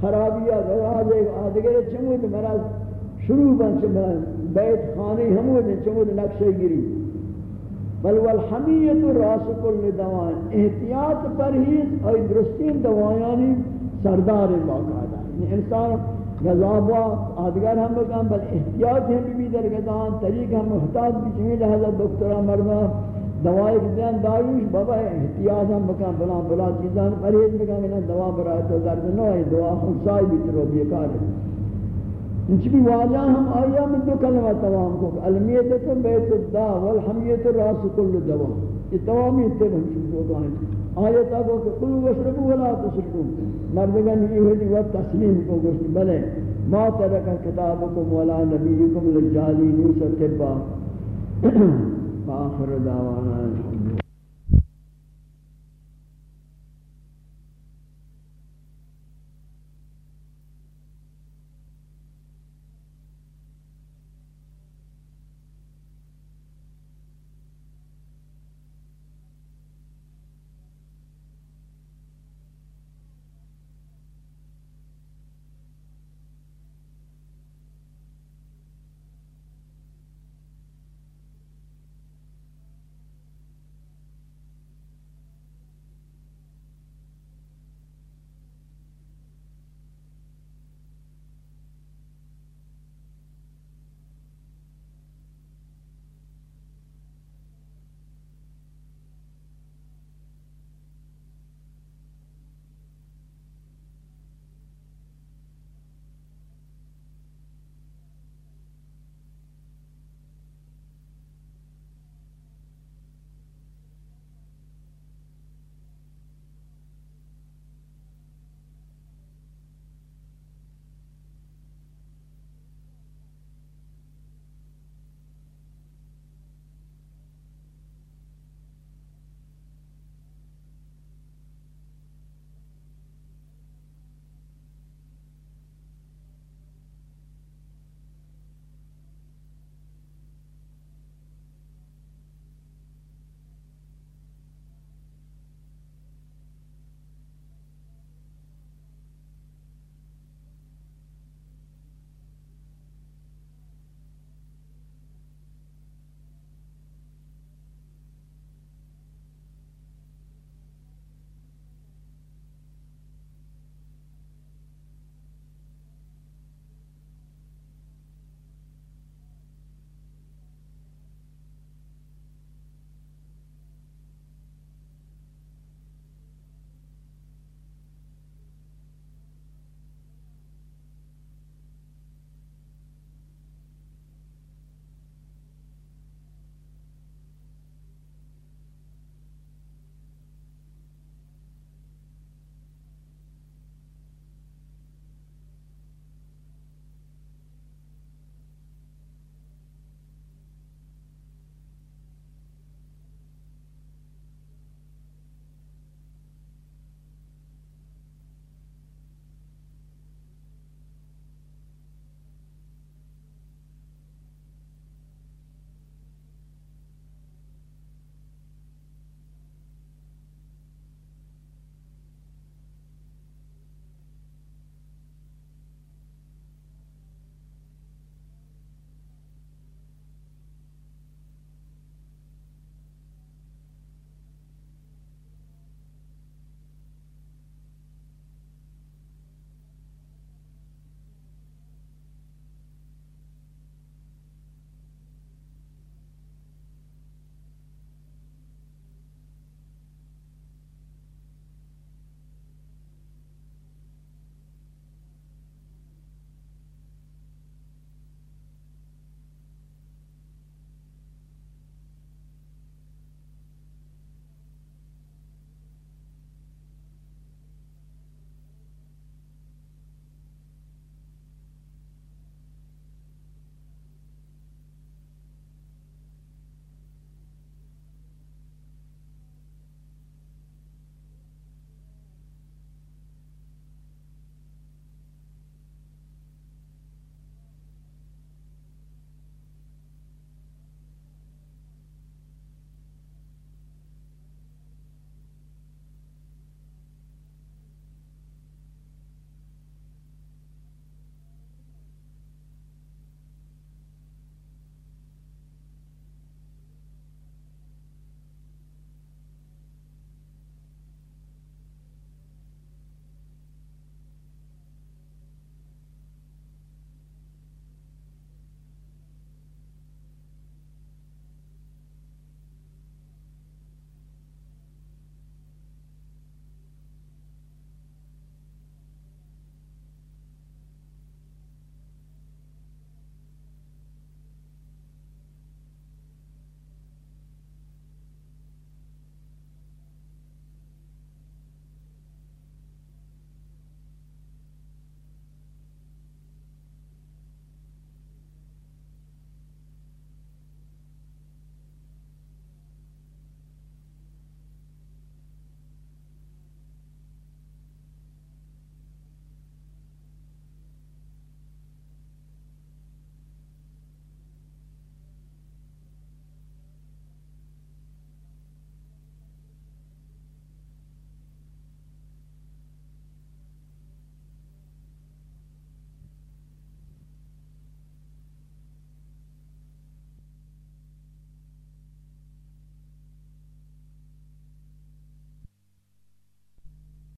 خرابیہ گزارا آدگر چمود مرض۔ شروع بن چما بیت خانی ہمود چمود نقشہ گری بل والحمیت راس کل احتیاط پرہیز اور درستین دوائانی سردار باقاعدہ یعنی انسان غذابا آدگر ہم بکن، بل احتیاط ہیں بھی در غذان طریق ہم محتاط بھی چمی لہذا دکترہ مرمہ دوائی کی دین داروش، بابا احتیاط ہم بکن بلا بلا چیزان پرہیز بکن دوا برای تو درد نو ہے دعا خلصائی بھی ترو بیکار ہے۔ انچ بھی واجہ ہم آیا میں دو کلمہ تمام کو المیت بیت الدا والحمیت راس کل دوا یہ تمامی اتب ہم چیز دو دائیں آیتا کو کہ کلو وشربو ولا تسرکو مردگان یہ ہوئی وقت تسلیم کو گوشت بلے۔ ما ترک کتابکم ولا نبیکم لجالی نوس تبا۔ فآخر دعوانا۔